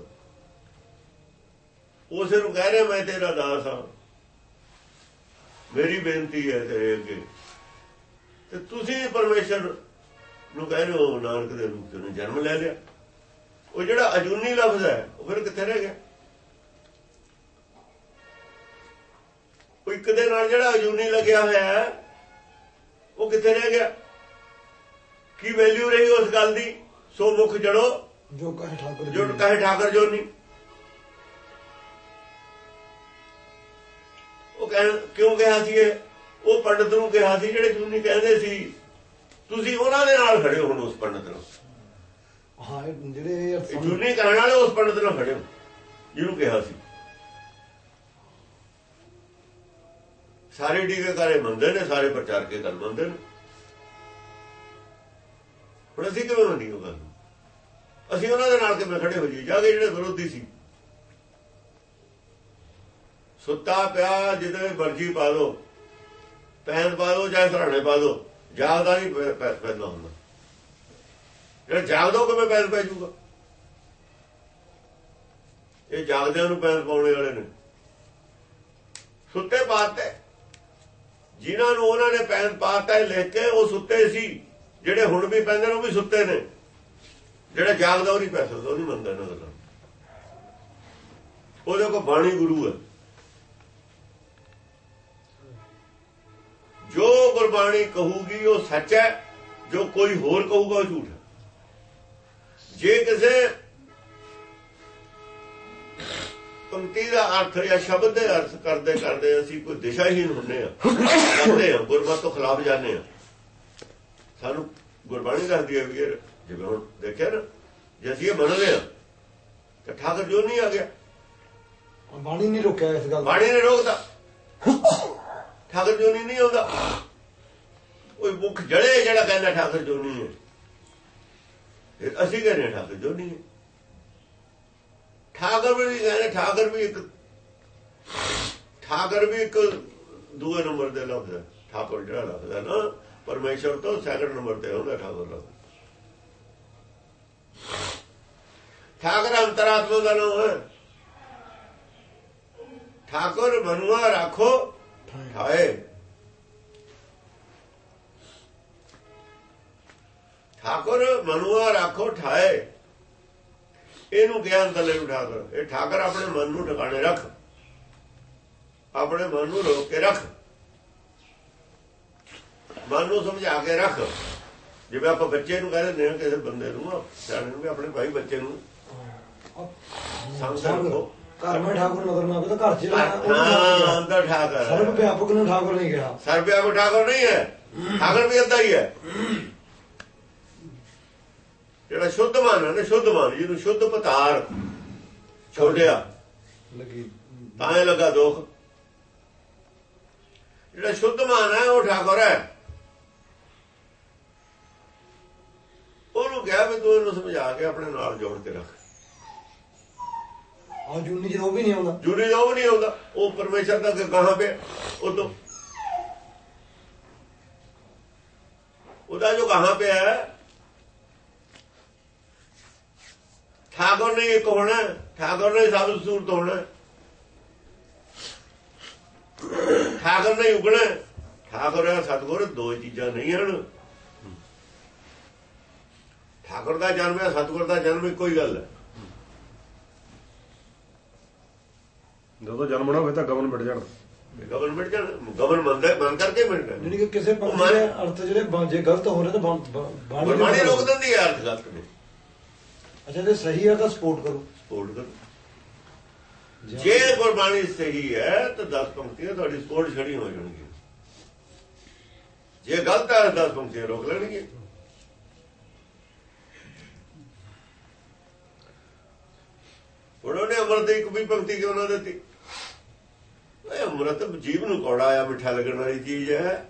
ਉਸ ਨੂੰ ਕਹਿ ਰਿਹਾ, ਮੈਂ ਤੇਰਾ ਦਾਸ ਹਾਂ। ਮੇਰੀ ਬੇਨਤੀ ਹੈ ਤੇਰੇ ਅੱਗੇ। ਤੇ ਤੁਸੀਂ ਪਰਮੇਸ਼ਰ ਨੂੰ ਕਹਿ ਰਹੇ ਹੋ ਨਾਨਕ ਦੇ ਰੂਪ ਉਹਨੇ ਜਨਮ ਲੈ ਲਿਆ। ਉਹ ਜਿਹੜਾ ਅਜੂਨੀ ਲਫ਼ਜ਼ ਹੈ ਉਹ ਫਿਰ ਕਿੱਥੇ ਰਹਿ ਗਿਆ? ਉਹ ਇੱਕ ਦੇ ਨਾਲ ਜਿਹੜਾ ਅਜੂਨੀ ਲੱਗਿਆ ਹੋਇਆ ਹੈ ਉਹ ਕਿੱਥੇ ਰਹਿ ਗਿਆ? ਕੀ ਵੈਲਿਊ ਰਹੀ ਉਸ ਗੱਲ ਦੀ? ਸੋ ਮੁਖ ਜੜੋ ਜੋ ਕਹੇ ਠਾਕੁਰ ਜੀ ਕਹੇ ਠਾਕਰ ਜੋ ਨਹੀਂ ਕਿਉਂ ਕਿਹਾ ਸੀ ਇਹ? ਉਹ ਪੰਡਤ ਨੂੰ ਕਿਹਾ ਸੀ ਜਿਹੜੇ ਜੂਨੀ ਕਹਿੰਦੇ ਸੀ ਤੁਸੀਂ ਉਹਨਾਂ ਦੇ ਨਾਲ ਖੜੇ ਹੋ ਉਸ ਪੰਡਤ ਨਾਲ ਹਾਂ ਜਿਹੜੇ ਜੂਨੀ ਕਹਿਣ ਵਾਲੇ ਉਸ ਪੰਡਤ ਨਾਲ ਖੜੇ ਹੋ। ਜਿਹਨੂੰ ਕਿਹਾ ਸੀ। ਸਾਰੇ ਟੀਕਾਕਾਰੇ ਮੰਨਦੇ ਨੇ ਸਾਰੇ ਪ੍ਰਚਾਰਕੇ ਗੱਲ ਮੰਨਦੇ ਨੇ। ਹੁਣ ਅਸੀਂ ਕਿਵੇਂ ਮੰਨੀ ਉਹ ਗੱਲ ਅਸੀਂ ਉਹਨਾਂ ਦੇ ਨਾਲ ਕਿਵੇਂ ਖੜੇ ਹੋ ਜੀ ਜਾ ਕੇ ਜਿਹੜੇ ਵਿਰੋਧੀ ਸੀ ਸੁੱਤਾ ਪਿਆ ਜਿਹਦੇ ਮਰਜ਼ੀ ਪਾ ਦੋ ਪੈਨ ਪਾ ਦੋ ਚਾਹੇ ਸਰਾਣੇ ਪਾ ਦੋ ਜਾਗਦਾ ਨਹੀਂ ਪੈ- ਪੈ- ਪੈਂਦਾ ਹੁੰਦਾ। ਜਿਹੜਾ ਜਾਗਦਾ ਉਹ ਕਿਵੇਂ ਪੈਨ ਪੈ ਜਾਊਗਾ ਇਹ ਜਾਗਦਿਆਂ ਨੂੰ ਪੈਰ ਪਾਉਣੇ ਵਾਲੇ ਨੇ। ਸੁੱਤੇ ਪਾਤੇ। ਜਿਨ੍ਹਾਂ ਨੂੰ ਉਹਨਾਂ ਨੇ ਪੈਰ ਪਾਤਾ ਹੈ ਲਿਖ ਕੇ ਉਹ ਸੁੱਤੇ ਸੀ। ਜਿਹੜੇ ਹੁਣ ਵੀ ਪੈਂਦੇ ਨੇ ਉਹ ਵੀ ਸੁੱਤੇ ਨੇ। ਜਿਹੜਾ ਜਾਗਦਾ ਉਹ ਨਹੀਂ ਪੈ ਸਕਦਾ, ਉਹ ਨਹੀਂ ਮੰਨਦਾ ਇਹਨਾਂ ਗੱਲਾਂ ਉਹਦੇ ਕੋਲ ਬਾਣੀ ਗੁਰੂ ਹੈ। ਜੋ ਗੁਰਬਾਣੀ ਕਹੂਗੀ ਉਹ ਸੱਚ ਹੈ ਜੋ ਕੋਈ ਹੋਰ ਕਹੂਗਾ ਉਹ ਝੂਠ ਹੈ। ਜੇ ਕਿਸੇ ਪੰਕਤੀ ਦਾ ਅਰਥ ਜਾਂ ਸ਼ਬਦ ਦੇ ਅਰਥ ਕਰਦੇ ਕਰਦੇ ਅਸੀਂ ਕੋਈ ਦਿਸ਼ਾਹੀਨ ਹੁੰਨੇ ਆ ਕਰਦੇ ਆ ਗੁਰਮਤਿ ਤੋਂ ਖਿਲਾਫ ਜਾਂਦੇ ਆ ਸਾਨੂੰ ਗੁਰਬਾਣੀ ਦੱਸਦੀ ਹੈ ਵੀ ਇਹ ਜਿਵੇਂ ਹੁਣ ਦੇਖਿਆ ਨਾ ਜੇ ਅਸੀਂ ਇਹ ਮੰਨਦੇ ਆ ਤਾਂ ਠਾਕਰ ਜੋ ਨਹੀਂ ਆ ਗਿਆ। ਬਾਣੀ ਨਹੀਂ ਰੋਕਿਆ ਇਸ ਗੱਲ ਬਾਣੀ ਨੇ ਰੋਕਦਾ। ਠਾਕਰ ਜੋਨੀ ਨਹੀਂ ਆਉਂਦਾ। ਉਹ ਮੁਖ ਜੜੇ ਜਿਹੜਾ ਕਹਿੰਦਾ ਠਾਕਰ ਜੋ ਹੈ। ਫਿਰ ਅਸੀਂ ਕਹਿੰਦੇ ਹਾਂ ਠਾਕਰ ਜੋ ਹੈ। ਠਾਕਰ ਵੀ ਕਹਿੰਦੇ, ਠਾਕਰ ਵੀ ਇੱਕ ਠਾਕਰ ਵੀ ਇੱਕ ਦੂਏ ਨੰਬਰ ਦੇ ਲਫ਼ਜ਼ ਠਾਕੁਰ ਜਿਹੜਾ ਲੱਗਦਾ ਨਾ ਪਰਮੇਸ਼ਰ ਤੋਂ ਸੈਕੰਡ ਨੰਬਰ ਤੇ ਹੁੰਦਾ ਠਾਕੁਰ ਲਫ਼ਜ਼ ਠਾਕਰ ਅੰਤਰਾਤਮਾ ਦਾ ਨਾਮ ਹੈ। ਠਾਕੁਰ ਮਨੁਆ ਰੱਖੋ। ਠਾਏ ਠਾਕੁਰ ਮਨੁਆ ਰੱਖੋ ਠਾਏ ਇਹਨੂੰ ਗਿਆਨ ਥੱਲੇ ਨੂੰ ਠਾਕਰ ਇਹ ਠਾਕਰ ਆਪਣੇ ਮਨ ਨੂੰ ਟਿਕਾਣੇ ਰੱਖ ਆਪਣੇ ਮਨ ਨੂੰ ਰੋਕ ਕੇ ਰੱਖ ਮਨ ਨੂੰ ਸਮਝਾ ਕੇ ਰੱਖ ਜਿਵੇਂ ਆਪਾਂ ਬੱਚੇ ਨੂੰ ਕਹਿੰਦੇ ਨੇ ਕਿਸੇ ਬੰਦੇ ਨੂੰ ਸਿਆਣੇ ਨੂੰ ਵੀ ਆਪਣੇ ਭਾਈ ਬੱਚੇ ਨੂੰ ਸਮਝ ਰੱਖੋ ਘਰ ਮੈਂ ਠਾਕੁਰ ਨਜ਼ਰ ਨਾ ਆਵੇ ਤਾਂ ਘਰ ਚ ਹਾਂ ਅੰਦਰ ਠਾਕਰ। ਸਰਬ ਵਿਆਪਕ ਨੂੰ ਠਾਕੁਰ ਨਹੀਂ ਕਿਹਾ। ਸਰਬਿਆ ਕੋ ਠਾਕੁਰ ਨਹੀਂ ਹੈ। ਠਾਕੁਰ ਵੀ ਅੱਧਾ ਹੀ ਹੈ। ਜਿਹੜਾ ਸ਼ੁੱਧ ਮਨ ਹੈ ਨਾ ਸ਼ੁੱਧ ਮਨ ਜਿਹਨੂੰ ਸ਼ੁੱਧ ਪਤਾਰ ਛੋੜਿਆ ਲੱਗੀ। ਤਾਂ ਇਹ ਲੱਗਾ ਦੁੱਖ। ਜਿਹੜਾ ਸ਼ੁੱਧ ਮਨ ਹੈ ਉਹ ਠਾਕੁਰ ਹੈ। ਉਹਨੂੰ ਕਿਹਾ ਵੀ ਤੂੰ ਇਹਨੂੰ ਸਮਝਾ ਕੇ ਆਪਣੇ ਨਾਲ ਜੋੜ ਕੇ ਰੱਖ। ਆ ਜੂਨੀ ਜਦੋਂ ਵੀ ਨਹੀਂ ਆਉਂਦਾ। ਜੁੜੀ ਦਾ ਉਹ ਨਹੀਂ ਆਉਂਦਾ। ਉਹ ਪਰਮੇਸ਼ਰ ਦਾ ਕਹਾਂ ਪਿਆ ਉਦੋਂ ਉਹਦਾ ਜੋ ਕਹਾਂ ਪਿਆ ਠਾਕੁਰ ਨੇ ਇੱਕ ਹੋਣਾ, ਠਾਕੁਰ ਨੇ ਸਭ ਸੂਰਤ ਹੋਣਾ। ਠਾਕੁਰ ਨੇ ਉਗਣਾ, ਠਾਕੁਰ ਹੈ ਸਤਗੁਰ ਦੋ ਚੀਜ਼ਾਂ ਨਹੀਂ ਹਨ। ਠਾਕੁਰ ਦਾ ਜਨਮ ਹੈ, ਸਤਗੁਰ ਦਾ ਜਨਮ ਇੱਕੋ ਹੀ ਗੱਲ ਹੈ। ਜਦੋਂ ਜਨਮ ਹੋਣਾ ਹੋਵੇ ਤਾਂ ਗਮਨ ਮਿਟ ਜਾਣ। ਗਵਨ ਮਿਟ ਜਾਣ ਗਵਨ ਮੰਨਦਾ ਮੰਨ ਕਰਕੇ ਮਿਟਦਾ ਜਿਹੜੀ ਕਿ ਕਿਸੇ ਪੰਕਤੀ ਮਨ- ਦੇ ਅਰਥ ਜਿਹੜੇ ਬ- ਜੇ ਗਲਤ ਹੋ ਰਹੇ ਤਾਂ ਬਾ- ਬਾ- ਬਾਣੀ ਦੇ ਗੁਰਬਾਣੀ ਨਾਲ- ਰੋਕ ਦਿੰਦੀ ਹੈ ਅਰਥ ਗਲਤ ਨੇ। ਅੱਛਾ ਜੇ ਸਹੀ ਹੈ ਤਾਂ ਸਪੋਰਟ ਕਰੋ। ਸਪੋਰਟ ਕਰੋ। ਜੇ ਗੁਰਬਾਣੀ ਸਹੀ ਹੈ ਤਾਂ 10 ਪੰਕਤੀਆਂ ਤੁਹਾਡੀ ਸਪੋਰਟ ਛੜੀ ਹੋ ਜਾਣਗੀ ਜੇ ਗਲਤ ਹੈ 10 ਪੰਕਤੀਆਂ ਰੋਕ ਲੈਣਗੇ ਉਹਨੇ ਅਮਰਤ ਦੀ ਇੱਕ ਵੀ ਪੰਕਤੀ ਕਿਉਂ ਨਾ ਦਿੱਤੀ? ਇਹ ਅਮਰਤ ਜੀਵ ਨੂੰ ਕੌੜਾ ਆ, ਮਿੱਠਾ ਲੱਗਣ ਵਾਲੀ ਚੀਜ਼ ਹੈ।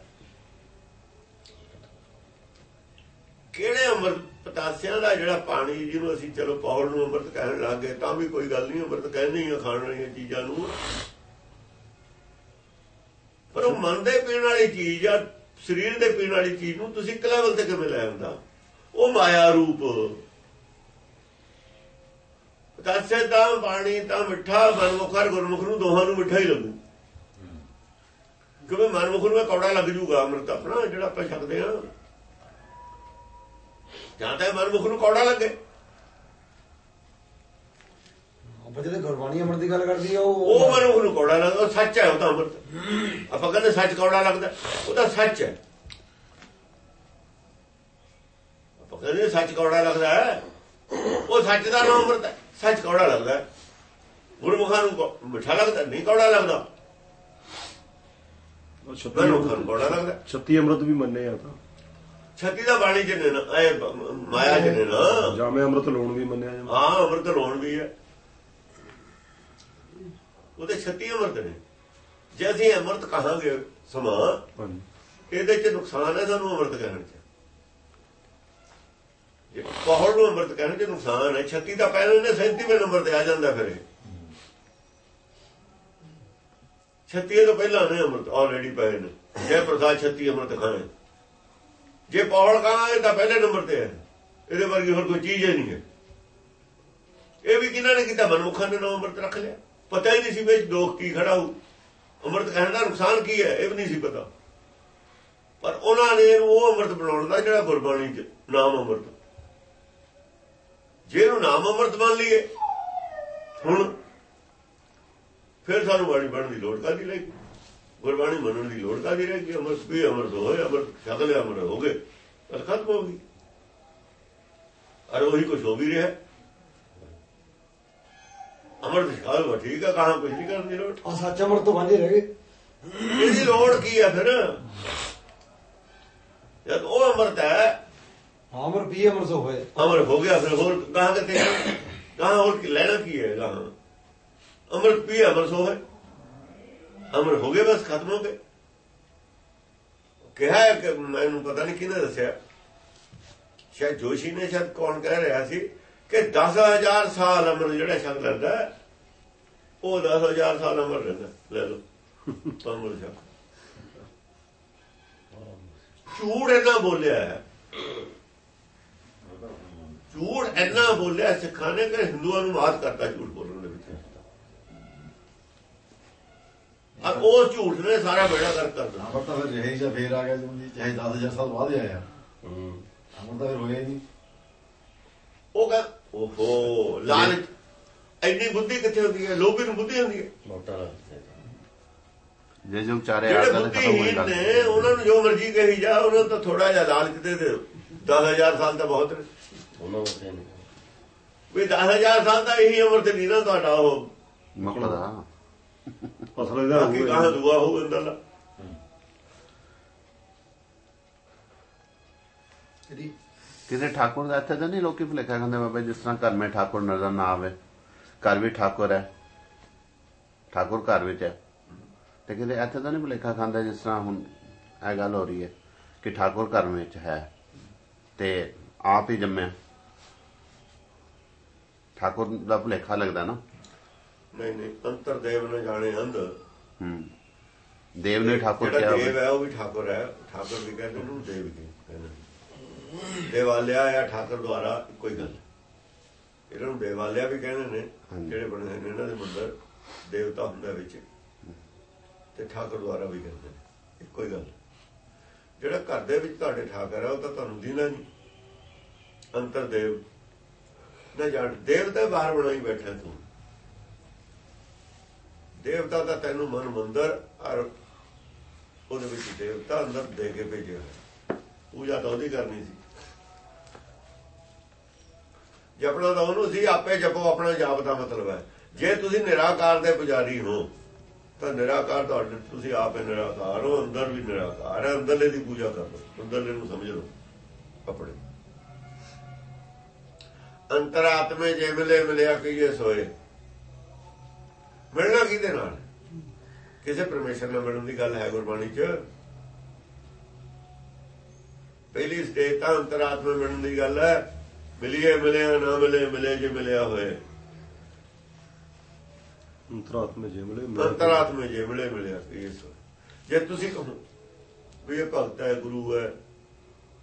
ਕਿਹੜੇ ਅੰਮ੍ਰਿਤ ਪਤਾਸਿਆਂ ਦਾ ਜਿਹੜਾ ਪਾਣੀ ਜਿਹਨੂੰ ਅਸੀਂ ਚਲੋ ਪੌੜ ਨੂੰ ਅੰਮ੍ਰਿਤ ਕਹਿਣ ਲੱਗ ਗਏ, ਤਾਂ ਵੀ ਕੋਈ ਗੱਲ ਨਹੀਂ, ਅੰਮ੍ਰਿਤ ਕਹਿੰਦੇ ਹੀ ਆ ਖਾਣ ਵਾਲੀਆਂ ਚੀਜ਼ਾਂ ਨੂੰ। ਪਰ ਉਹ ਮਨ ਦੇ ਪੀਣ ਵਾਲੀ ਚੀਜ਼ ਆ, ਸਰੀਰ ਦੇ ਪੀਣ ਵਾਲੀ ਚੀਜ਼ ਨੂੰ ਤੁਸੀਂ ਇੱਕ ਲੈਵਲ ਤੇ ਕਿਵੇਂ ਲੈ ਆਉਂਦਾ? ਉਹ ਮਾਇਆ ਰੂਪ। ਪਤਾਸੇ ਤਾਂ ਪਾਣੀ ਤਾਂ ਮਿੱਠਾ ਮਨਮੁਖਰ ਗੁਰਮੁਖ ਨੂੰ ਦੋਹਾਂ ਨੂੰ ਮਿੱਠਾ ਹੀ ਲੱਗੂ। ਕਿਉਂਕਿ ਮਨਮੁਖ ਨੂੰ ਇਹ ਕੌੜਾ ਲੱਗ ਜੂਗਾ ਅੰਮ੍ਰਿਤ ਆਪਣਾ ਜਿਹੜਾ ਆਪਾਂ ਛਕਦੇ ਆ ਜਾਂ ਤਾਂ ਮਨਮੁਖ ਨੂੰ ਕੌੜਾ ਲੱਗੇ। ਆਪਾਂ ਜਿਹੜੇ ਗੁਰਬਾਣੀ ਅਮਰ ਦੀ ਗੱਲ ਕਰਦੀ ਆ ਉਹ ਉਹ ਮਨਮੁਖ ਨੂੰ ਕੌੜਾ ਲੱਗਦਾ ਉਹ ਸੱਚ ਹੈ ਉਹ ਤਾਂ ਅੰਮ੍ਰਿਤ। ਆਪਾਂ ਕਹਿੰਦੇ ਸੱਚ ਕੌੜਾ ਲੱਗਦਾ ਉਹ ਤਾਂ ਸੱਚ ਹੈ। ਆਪਾਂ ਕਹਿੰਦੇ ਸੱਚ ਕੌੜਾ ਲੱਗਦਾ ਉਹ ਸੱਚ ਦਾ ਨਾਮ ਅੰਮ੍ਰਿਤ ਹੈ ਸੱਚ ਕੌੜਾ ਲੱਗਦਾ। ਗੁਰਮੁਖਾਂ ਨੂੰ ਮਿੱਠਾ ਲੱਗਦਾ ਨਹੀਂ ਕੌੜਾ ਲੱਗਦਾ। ਉਹ 36 ਗੁਰਮੁਖਾਂ ਨੂੰ ਕੌੜਾ ਲੱਗਦਾ। 36 ਅੰਮ੍ਰਿਤ ਵੀ ਮੰਨੇ ਆ ਤਾਂ। ਛੱਤੀ ਦਾ ਬਾਣੀ ਚ ਨੇ ਬ- ਮਾਇਆ ਚ ਨੇ। ਜਾਮੇ ਅੰਮ੍ਰਿਤ ਲੋਣ ਵੀ ਮੰਨਿਆ ਜਾਂਦਾ ਹਾਂ ਅੰਮ੍ਰਿਤ ਰੋਣ ਵੀ ਹੈ ਉਹਦੇ 36 ਅੰਮ੍ਰਿਤ ਨੇ। ਜੇ ਅਸੀਂ ਅੰਮ੍ਰਿਤ ਕਹਾਂਗੇ ਸਮਾਂ ਇਹਦੇ ਚ ਨੁਕਸਾਨ ਹੈ ਸਾਨੂੰ ਅੰਮ੍ਰਿਤ ਕਹਿਣ ਚ। ਜੇ ਪਹਾੜ ਨੂੰ ਅੰਮ੍ਰਿਤ ਕਹਿਣ ਚ ਨੁਕਸਾਨ ਹੈ 36 ਦਾ ਪਹਿਲੇ ਨੇ 37ਵੇਂ ਨੰਬਰ ਤੇ ਆ ਜਾਂਦਾ ਫਿਰ ਇਹ। 36 ਤੋਂ ਪਹਿਲਾਂ ਨੇ ਅੰਮ੍ਰਿਤ ਆਲਰੇਡੀ ਪਏ ਨੇ। ਜੇ ਪ੍ਰਸਾਦ 36 ਅੰਮ੍ਰਿਤ ਖਾਣੇ ਜੇ ਪਹਾੜ ਕਹਾਂਗੇ ਤਾਂ ਪਹਿਲੇ ਨੰਬਰ ਤੇ ਹੈ। ਇਹਦੇ ਵਰਗੀ ਹੋਰ ਕੋਈ ਚੀਜ਼ ਨਹੀਂ ਹੈ। ਇਹ ਵੀ ਕਿਹਨਾਂ ਨੇ ਕੀਤਾ? ਮਨੁੱਖਾਂ ਨੇ ਨਾਮ ਅੰਮ੍ਰਿਤ ਰੱਖ ਲਿਆ। ਪਤਾ ਹੀ ਨਹੀਂ ਸੀ ਵਿੱਚ ਦੋਖ ਕੀ ਖੜਾ ਹੋ ਅੰਮ੍ਰਿਤ ਕਹਿਣ ਦਾ ਨੁਕਸਾਨ ਕੀ ਹੈ, ਇਹ ਵੀ ਨਹੀਂ ਸੀ ਪਤਾ। ਪਰ ਉਹਨਾਂ ਨੇ ਇਹਨੂੰ ਉਹ ਅੰਮ੍ਰਿਤ ਬਣਾਉਣ ਦਾ ਜਿਹੜਾ ਗੁਰਬਾਣੀ ਚ ਨਾਮ ਅੰਮ੍ਰਿਤ। ਜੇ ਇਹਨੂੰ ਨਾਮ ਅੰਮ੍ਰਿਤ ਮੰਨ ਲਈਏ, ਹੁਣ ਫਿਰ ਸਾਨੂੰ ਬਾਣੀ ਬਣਨ ਦੀ ਲੋੜ ਕਾਦੀ ਲੱਗੀ ਗੁਰਬਾਣੀ ਮੰਨਣ ਦੀ ਲੋੜ ਕਾਦੀ ਰਹੀ ਕਿ ਅੰਮ੍ਰਿਤ ਵੀ ਅੰਮ੍ਰਿਤ ਹੋਏ ਅੰਮ੍ਰਿਤ ਸ਼ਕਲ ਅੰਮ੍ਰਿਤ ਹੋ ਗਏ ਬਸ ਖਤਮ ਹੋ ਗਈ। ਅਰ ਉਹੀ ਕੁਝ ਹੋ ਵੀ ਰਿਹਾ। ਅੰਮ੍ਰਿਤ ਸ਼ਕਲ ਵਾ ਠੀਕ ਹੈ ਕਹਾਂ ਕੁਝ ਨਹੀਂ ਕਰਨ ਦੀ ਲੋੜ। ਆ ਸੱਚ ਅਮਰ ਤੋਂ ਵਾਂਝੇ ਰਹਿ ਗਏ। ਇਹਦੀ ਲੋੜ ਕੀ ਹੈ ਫਿਰ? ਜਦ ਉਹ ਅੰਮ੍ਰਿਤ ਹੈ ਅਮਰ ਪੀ ਅਮਰ ਸੋ ਹੋਏ। ਅਮਰ ਹੋ ਗਿਆ ਫਿਰ ਹੋਰ ਕਹਾਂ ਕਿਤੇ ਕਹਾਂ ਹੋਰ ਕੀ ਲੈਣਾ ਕੀ ਹੈ ਕਹਾਂ? ਅਮਰ ਪੀ ਅਮਰ ਸੋ ਹੈ ਅਮਰ ਹੋ ਗਏ ਬਸ ਖਤਮ ਹੋ ਗਏ। ਕਿਹਾ ਕਿ ਮੈਨੂੰ ਪਤਾ ਨਹੀਂ ਕਿਹਨੇ ਦੱਸਿਆ। ਸ਼ਾਇਦ ਜੋਸ਼ੀ ਨੇ ਸ਼ਾਇਦ ਕੌਣ ਕਹਿ ਰਿਹਾ ਸੀ ਕਿ 10000 ਸਾਲ ਅਮਰ ਜਿਹੜਾ ਸ਼ਬਦ ਲੈਂਦਾ ਹੈ, ਉਹ 10000 ਸਾਲ ਅਮਰ ਰਹਿੰਦਾ ਲੈ ਲਓ ਅਮਰ ਸ਼ਬਦ ਝੂਠ ਇਹਨਾਂ ਬੋਲਿਆ ਹੈ। ਝੂਠ ਇੰਨਾ ਬੋਲਿਆ ਸਿੱਖਾਂ ਨੇ ਕਿ ਹਿੰਦੂਆਂ ਨੂੰ ਮਾਰ ਕਰਤਾ ਝੂਠ ਉਹ ਝੂਠ ਨੇ ਸਾਰਾ ਬੇੜਾ ਕਰ ਕਰਤਾ ਅਮਰ ਤਾਂ ਫਿਰ ਰਹੇ ਜਾਂ ਫੇਰ ਆ ਗਿਆ ਜੀ ਚਾਹੇ 10000 ਸਾਲ ਬਾਅਦ ਹੀ ਆਇਆ। ਅਮਰ ਤਾਂ ਫਿਰ ਹੋਇਆ ਹੀ ਨਹੀਂ। ਉਹ ਕਹ ਓਹੋ ਲਾਲਚ। ਇੰਨੀ ਬੁੱਧੀ ਕਿੱਥੇ ਹੁੰਦੀ ਹੈ? ਲੋਭੀ ਨੂੰ ਬੁੱਧੀ ਹੁੰਦੀ ਹੈ। ਜੇ। ਜੋ ਚਾਰੇ ਆਦਤ ਖਤਮ ਹੋਈ ਗੱਲ ਨੇ ਉਹਨਾਂ ਨੂੰ ਜੋ ਮਰਜ਼ੀ ਕਹੀ ਜਾ ਉਹਨਾਂ ਨੂੰ ਤਾਂ ਥੋੜਾ ਜਿਹਾ ਲਾਲਚ ਦੇ ਦਿਓ। 10000 ਸਾਲ ਤਾਂ ਬਹੁਤ ਨੇ। ਉਹਨਾਂ ਵਾਸਤੇ ਨਹੀਂ। ਵੀ 10000 ਸਾਲ ਤਾਂ ਇਹੀ ਉਮਰ ਤੇ ਨਹੀਂ ਨਾ ਤੁਹਾਡਾ ਉਹ। ਮੁਕਦਾ। ਫਸਲ ਇਹਦਾ ਬਾਕੀ ਕਹਾਂ ਦੁਆ ਹੋਊ ਅੰਦਰਲਾ ਕਿਤੇ ਠਾਕੁਰ ਦਾ ਇੱਥੇ ਤਾਂ ਨਹੀਂ ਲੋਕੀ ਭੁਲੇਖਾ ਖਾਂਦੇ ਬਾਬਾ ਜਿਸ ਤਰ੍ਹਾਂ ਘਰ ਮੇ ਠਾਕੁਰ ਨਜ਼ਰ ਨਾ ਆਵੇ। ਘਰ ਵੀ ਠਾਕੁਰ ਹੈ। ਠਾਕੁਰ ਘਰ ਵਿੱਚ ਹੈ। ਤੇ ਕਿਤੇ ਇੱਥੇ ਤਾਂ ਨਹੀਂ ਭੁਲੇਖਾ ਖਾਂਦੇ ਜਿਸ ਤਰ੍ਹਾਂ ਹੁਣ ਇਹ ਗੱਲ ਹੋ ਰਹੀ ਹੈ ਕਿ ਠਾਕੁਰ ਘਰ ਵਿੱਚ ਹੈ ਤੇ ਆਪ ਹੀ ਜੰਮਿਆ। ਠਾਕੁਰ ਦਾ ਭੁਲੇਖਾ ਲੱਗਦਾ ਨਾ। ਨਹੀਂ ਨਹੀਂ ਅੰਤਰ ਦੇਵ ਨੇ ਜਾਣੇ ਅੰਧ। ਹੂੰ। ਦੇਵ ਨੇ ਠਾਕੁਰ ਕਿਹਾ ਦੇਵ। ਹੈ ਉਹ ਵੀ ਠਾਕੁਰ ਹੈ। ਠਾਕੁਰ ਵੀ ਕਹਿੰਦੇ ਨੂੰ ਦੇਵ ਕਹਿੰਦੇ ਦੇਵਾਲਿਆ ਜਾਂ ਠਾਕੁਰ ਦੁਆਰਾ ਕੋਈ ਗੱਲ ਇਹਨਾਂ ਨੂੰ ਦੇਵਾਲਿਆ ਵੀ ਕਹਿੰਦੇ ਨੇ। ਜਿਹੜੇ ਬਣੇ ਨੇ ਇਹਨਾਂ ਦੇ ਮੰਦਰ ਦੇਵਤਾ ਹੁੰਦਾ ਵਿੱਚ। ਤੇ ਠਾਕੁਰ ਦੁਆਰਾ ਵੀ ਕਹਿੰਦੇ ਨੇ। ਇੱਕੋ ਹੀ ਗੱਲ ਜਿਹੜਾ ਘਰ ਦੇ ਵਿੱਚ ਤੁਹਾਡੇ ਠਾਕੁਰ ਹੈ ਉਹ ਤਾਂ ਤੁਹਾਨੂੰ ਦੀਨਾ ਨਹੀਂ। ਅੰਤਰ ਦੇਵ। ਨਾ ਜਾਣ ਦੇਵਤਾ ਬਾਹਰ ਬਣਾਈ ਬੈਠਾ ਤੂੰ। ਦੇਵਤਾ ਦਾ ਤੈਨੂੰ ਮਨ ਮੰਦਰ ਔਰ ਉਹਦੇ ਵਿੱਚ ਦੇਵਤਾ ਅੰਦਰ ਦੇ ਕੇ ਭੇਜਿਆ ਪੂਜਾ ਤਾਂ ਉਹਦੀ ਕਰਨੀ ਸੀ। ਜਪਣਾ ਤਾਂ ਉਹਨੂੰ ਸੀ, ਆਪੇ ਜਪੋ, ਆਪਣਾ ਜਾਪ ਦਾ ਮਤਲਬ ਹੈ। ਜੇ ਤੁਸੀਂ ਨਿਰਾਕਾਰ ਦੇ ਪੁਜਾਰੀ ਹੋ, ਤਾਂ ਨਿਰਾਕਾਰ ਤੁਹਾਡੇ ਤੁਸੀਂ ਆਪੇ ਨਿਰਾਕਾਰ ਹੋ, ਅੰਦਰ ਵੀ ਨਿਰਾਕਾਰ ਹੈ, ਅੰਦਰਲੇ ਦੀ ਪੂਜਾ ਕਰ ਲਓ। ਅੰਦਰਲੇ ਨੂੰ ਸਮਝ ਲਓ ਆਪਣੇ ਅੰਤਰਾਤਮੇ ਜੇ ਮਿਲੇ, ਮਿਲਿਆ ਕਹੀਏ ਸੋਏ। ਕਿਹਦੇ ਨਾਲ। ਕਿਸੇ ਪਰਮੇਸ਼ਰ ਨਾਲ ਮਿਲਣ ਦੀ ਗੱਲ ਹੈ ਗੁਰਬਾਣੀ 'ਚ। ਪਹਿਲੀ ਸਟੇਜ ਤਾਂ ਅੰਤਰਾਤਮੇ ਮਿਲਣ ਦੀ ਗੱਲ ਹੈ। ਮਿਲੀਏ ਮਿਲਿਆ ਨਾ ਮਿਲੇ ਮਿਲੇ ਜੇ ਮਿਲਿਆ ਹੋਏ। ਅੰਤਰਾਤਮੇ ਜੇ ਮਿਲੇ ਅੰਤਰਾਤਮੇ ਜੇ ਮਿਲੇ ਮਿਲਿਆ ਸੋਏ ਜੇ ਤੁਸੀਂ ਕਹੋ ਵੀ ਇਹ ਭਗਤ ਹੈ ਗੁਰੂ ਹੈ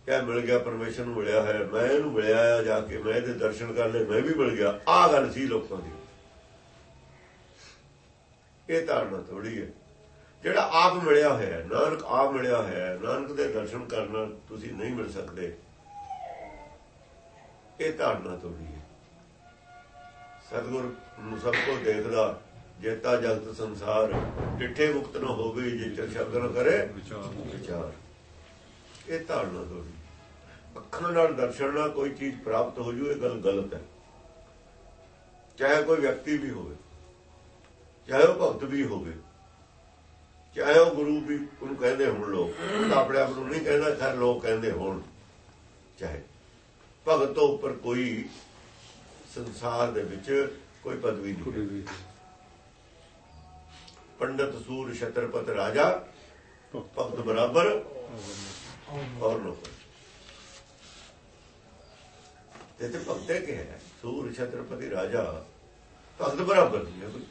ਕਿਆ ਮਿਲ ਗਿਆ ਪਰਮੇਸ਼ਰ ਨੂੰ ਮਿਲਿਆ ਹੈ ਮੈਂ ਇਹਨੂੰ ਮਿਲਿਆ ਆ ਜਾ ਕੇ ਮੈਂ ਇਹਦੇ ਦਰਸ਼ਨ ਕਰ ਲਏ ਮੈਂ ਵੀ ਮਿਲ ਗਿਆ। ਆਹ ਗੱਲ ਸੀ ਲੋਕਾਂ ਦੀ। ਇਹ ਧਾਰਨਾ ਥੋੜੀ ਹੈ। ਜਿਹੜਾ ਆਪ ਮਿਲਿਆ ਹੋਇਆ ਹੈ ਨਾਨਕ ਆਪ ਮਿਲਿਆ ਹੋਇਆ ਹੈ ਨਾਨਕ ਦੇ ਦਰਸ਼ਨ ਕਰਨਾ ਤੁਸੀਂ ਨਹੀਂ ਮਿਲ ਸਕਦੇ। ਇਹ ਧਾਰਨਾ ਥੋੜੀ ਹੈ। ਸਤਿਗੁਰ ਨੂੰ ਸਭ ਕੋ ਦੇਖਦਾ ਜੇਤਾ ਜਗਤ ਸੰਸਾਰ ਡਿੱਠੇ ਮੁਕਤ ਨਾ ਹੋਵੇ ਜੇ ਸ਼ਬਦ ਨਾ ਕਰੇ ਵਿਚਾਰ। ਵਿਚਾਰ। ਇਹ ਧਾਰਨਾ ਥੋੜੀ ਅੱਖਾਂ ਨਾਲ ਦਰਸ਼ਨ ਨਾਲ ਕੋਈ ਚੀਜ਼ ਪ੍ਰਾਪਤ ਹੋ ਜੂ ਇਹ ਗੱਲ ਗਲਤ ਹੈ। ਚਾਹੇ ਕੋਈ ਵਿਅਕਤੀ ਵੀ ਹੋਵੇ। ਚਾਹੇ ਉਹ ਭਗਤ ਵੀ ਹੋਵੇ ਚਾਹੇ ਉਹ ਗੁਰੂ ਵੀ ਉਹਨੂੰ ਕਹਿੰਦੇ ਹੋਣ ਲੋਕ ਤਾਂ ਆਪਣੇ ਆਪ ਨੂੰ ਨਹੀਂ ਕਹਿੰਦਾ ਖੈਰ ਲੋਕ ਕਹਿੰਦੇ ਹੋਣ ਚਾਹੇ। ਭਗਤ ਤੋਂ ਉੱਪਰ ਕੋਈ ਸੰਸਾਰ ਦੇ ਵਿੱਚ ਕੋਈ ਪਦਵੀ ਨਹੀਂ ਪੰਡਤ ਸੂਰ ਛਤਰਪਤ ਰਾਜਾ ਭਗਤ ਬਰਾਬਰ ਔਰ ਨੌਕਰ ਤੇ ਤੇ ਭਗਤੇ ਕੇ ਹੈ ਸੂਰ ਛਤਰਪਤੀ ਰਾਜਾ ਭਗਤ ਬਰਾਬਰ ਨਹੀਂ ਹੈ ਕੋਈ।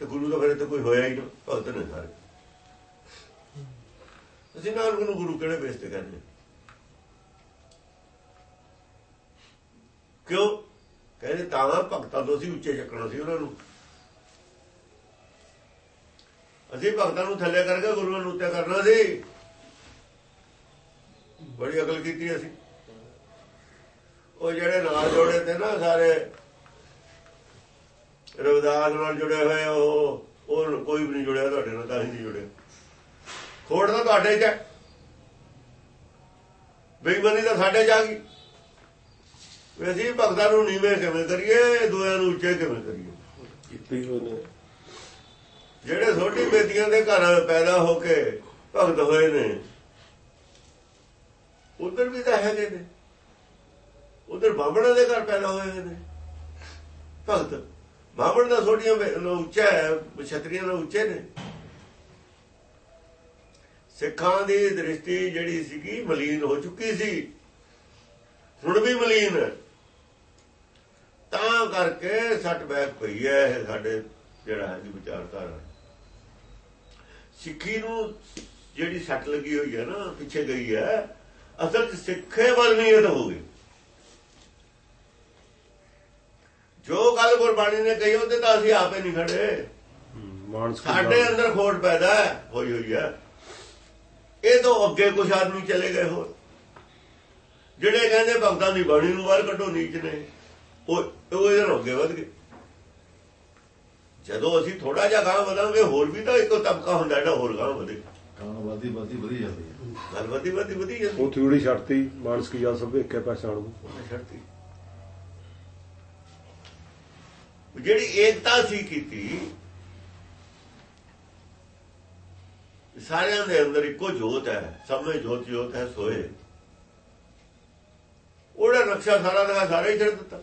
ਤੇ ਗੁਰੂ ਦਾ ਫਿਰ ਤੇ ਕੋਈ ਹੋਇਆ ਹੀ ਨਾ ਭਗਤ ਨੇ ਸਾਰੇ। ਅਸੀਂ ਨਾਨਕ ਨੂੰ ਗੁਰੂ ਕਿਹੜੇ ਬੇਸ ਤੇ ਕਹਿੰਦੇ ਕਿਉਂ? ਕਹਿੰਦੇ ਤਾਂ ਭਗਤਾਂ ਤੋਂ ਅਸੀਂ ਉੱਚੇ ਚੱਕਣਾ ਸੀ ਉਹਨਾਂ ਨੂੰ। ਅਸੀਂ ਭਗਤਾਂ ਨੂੰ ਥੱਲੇ ਕਰਕੇ ਗੁਰੂਆਂ ਨੂੰ ਉੱਤੇ ਕਰਨਾ ਸੀ। ਬੜੀ ਅਕਲ ਕੀਤੀ ਅਸੀਂ। ਉਹ ਜਿਹੜੇ ਨਾਲ ਜੋੜੇ ਤੇ ਨਾ ਸਾਰੇ ਰਵਿਦਾਸ ਨਾਲ ਜੁੜੇ ਹੋਏ ਉਹ ਉਹ ਕੋਈ ਵੀ ਨਹੀਂ ਜੁੜਿਆ ਤੁਹਾਡੇ ਨਾਲ ਤਾਂ ਹੀ ਨਹੀਂ ਜੁੜਿਆ। ਖੋੜ ਤਾਂ ਤੁਹਾਡੇ 'ਚ ਹੈ। ਬੇਈਮਾਨੀ ਤਾਂ ਸਾਡੇ 'ਚ ਆ ਗਈ। ਵੀ ਅਸੀਂ ਭਗਤਾਂ ਨੂੰ ਨੀਵੇਂ ਕਿਵੇਂ ਕਰੀਏ ਦੂਆਂ ਨੂੰ ਉੱਚੇ ਕਿਵੇਂ ਕਰੀਏ? ਜਿਹੜੇ ਛੋਟੀ ਬੇਟੀਆਂ ਦੇ ਘਰ ਪੈਦਾ ਹੋ ਕੇ ਭਗਤ ਹੋਏ ਨੇ ਉਧਰ ਵੀ ਤਾਂ ਹੈਗੇ ਨੇ। ਉਧਰ ਬਾਬਣਾ ਦੇ ਘਰ ਪੈਦਾ ਹੋਏ ਨੇ। ਭਗਤ। ਬਾਬਣ ਦਾ ਛੋਟੀਆਂ ਉੱਚਾ ਹੈ, ਛਤਰੀਆਂ ਨਾਲ ਉੱਚੇ ਨੇ। ਸਿੱਖਾਂ ਦੀ ਦ੍ਰਿਸ਼ਟੀ ਜਿਹੜੀ ਸੀਗੀ ਮਲੀਨ ਹੋ ਚੁੱਕੀ ਸੀ। ਹੁਣ ਵੀ ਮਲੀਨ ਹੈ। ਤਾਂ ਕਰਕੇ ਸੱਟ ਬੈਕ ਪਈ ਹੈ ਇਹ ਸਾਡੇ ਜਿਹੜਾ ਹੈ ਜੀ ਵਿਚਾਰਧਾਰਾ। ਸਿੱਖੀ ਨੂੰ ਜਿਹੜੀ ਸੱਟ ਲੱਗੀ ਹੋਈ ਹੈ ਨਾ, ਪਿੱਛੇ ਗਈ ਹੈ, ਅਸਲ 'ਚ ਸਿੱਖੇ ਵੱਲ ਨੀਅਤ ਹੋ ਗਈ। ਜੋ ਗੱਲ ਗੁਰਬਾਣੀ ਨੇ ਕਹੀ ਉਹਦੇ ਤਾਂ ਅਸੀਂ ਆਪੇ ਨਹੀਂ ਖੜੇ। ਮਾਨਸ ਸਾਡੇ ਅੰਦਰ ਖੋਟ ਪੈਦਾ ਹੈ, ਹੋਈ ਹੋਈ ਹੈ। ਇਹ ਤੋਂ ਅੱਗੇ ਕੁਝ ਆਦਮੀ ਚਲੇ ਗਏ ਹੋਰ। ਜਿਹੜੇ ਕਹਿੰਦੇ ਭਗਤਾਂ ਦੀ ਬਾਣੀ ਨੂੰ ਬਾਹਰ ਕੱਢੋ ਨੀਚ ਨੇ ਉਹ ਉਹ ਇਹਦੇ ਅੱਗੇ ਵਧ ਗਏ। ਜਦੋਂ ਅਸੀਂ ਥੋੜਾ ਜਿਹਾ ਗਾਂ ਵਧਾਂਗੇ ਹੋਰ ਵੀ ਤਾਂ ਇੱਕੋ ਤਬਕਾ ਹੁੰਦਾ ਜਿਹੜਾ ਹੋਰ ਗਾਂ ਵਧੇ। ਕਾਨ ਵਧੀ ਵਧੀ ਵਧੀ ਜਾਂਦੀ ਹੈ। ਗੱਲ ਵਧੀ ਵਧੀ ਵਧੀ ਜਾਂਦੀ। ਉਹ ਥਿਊੜੀ ਛੱਡਤੀ ਮਾਨਸ ਕੀ ਜਾ ਸਭ ਵੇਖਿਆ ਪਛਾਣ ਨੂੰ। ਛੱਡਤੀ। ਜਿਹੜੀ ਏਕਤਾ ਸੀ ਕੀਤੀ, ਸਾਰਿਆਂ ਦੇ ਅੰਦਰ ਇੱਕੋ ਜੋਤ ਹੈ, ਸਭ ਵਿੱਚ ਜੋਤ ਜੋਤ ਹੈ ਸੋਏ। ਉਹਦਾ ਨਕਸ਼ਾ ਸਾਰਾ ਦਾ ਸਾਰਾ ਹੀ ਛੱਡ ਦਿੱਤਾ।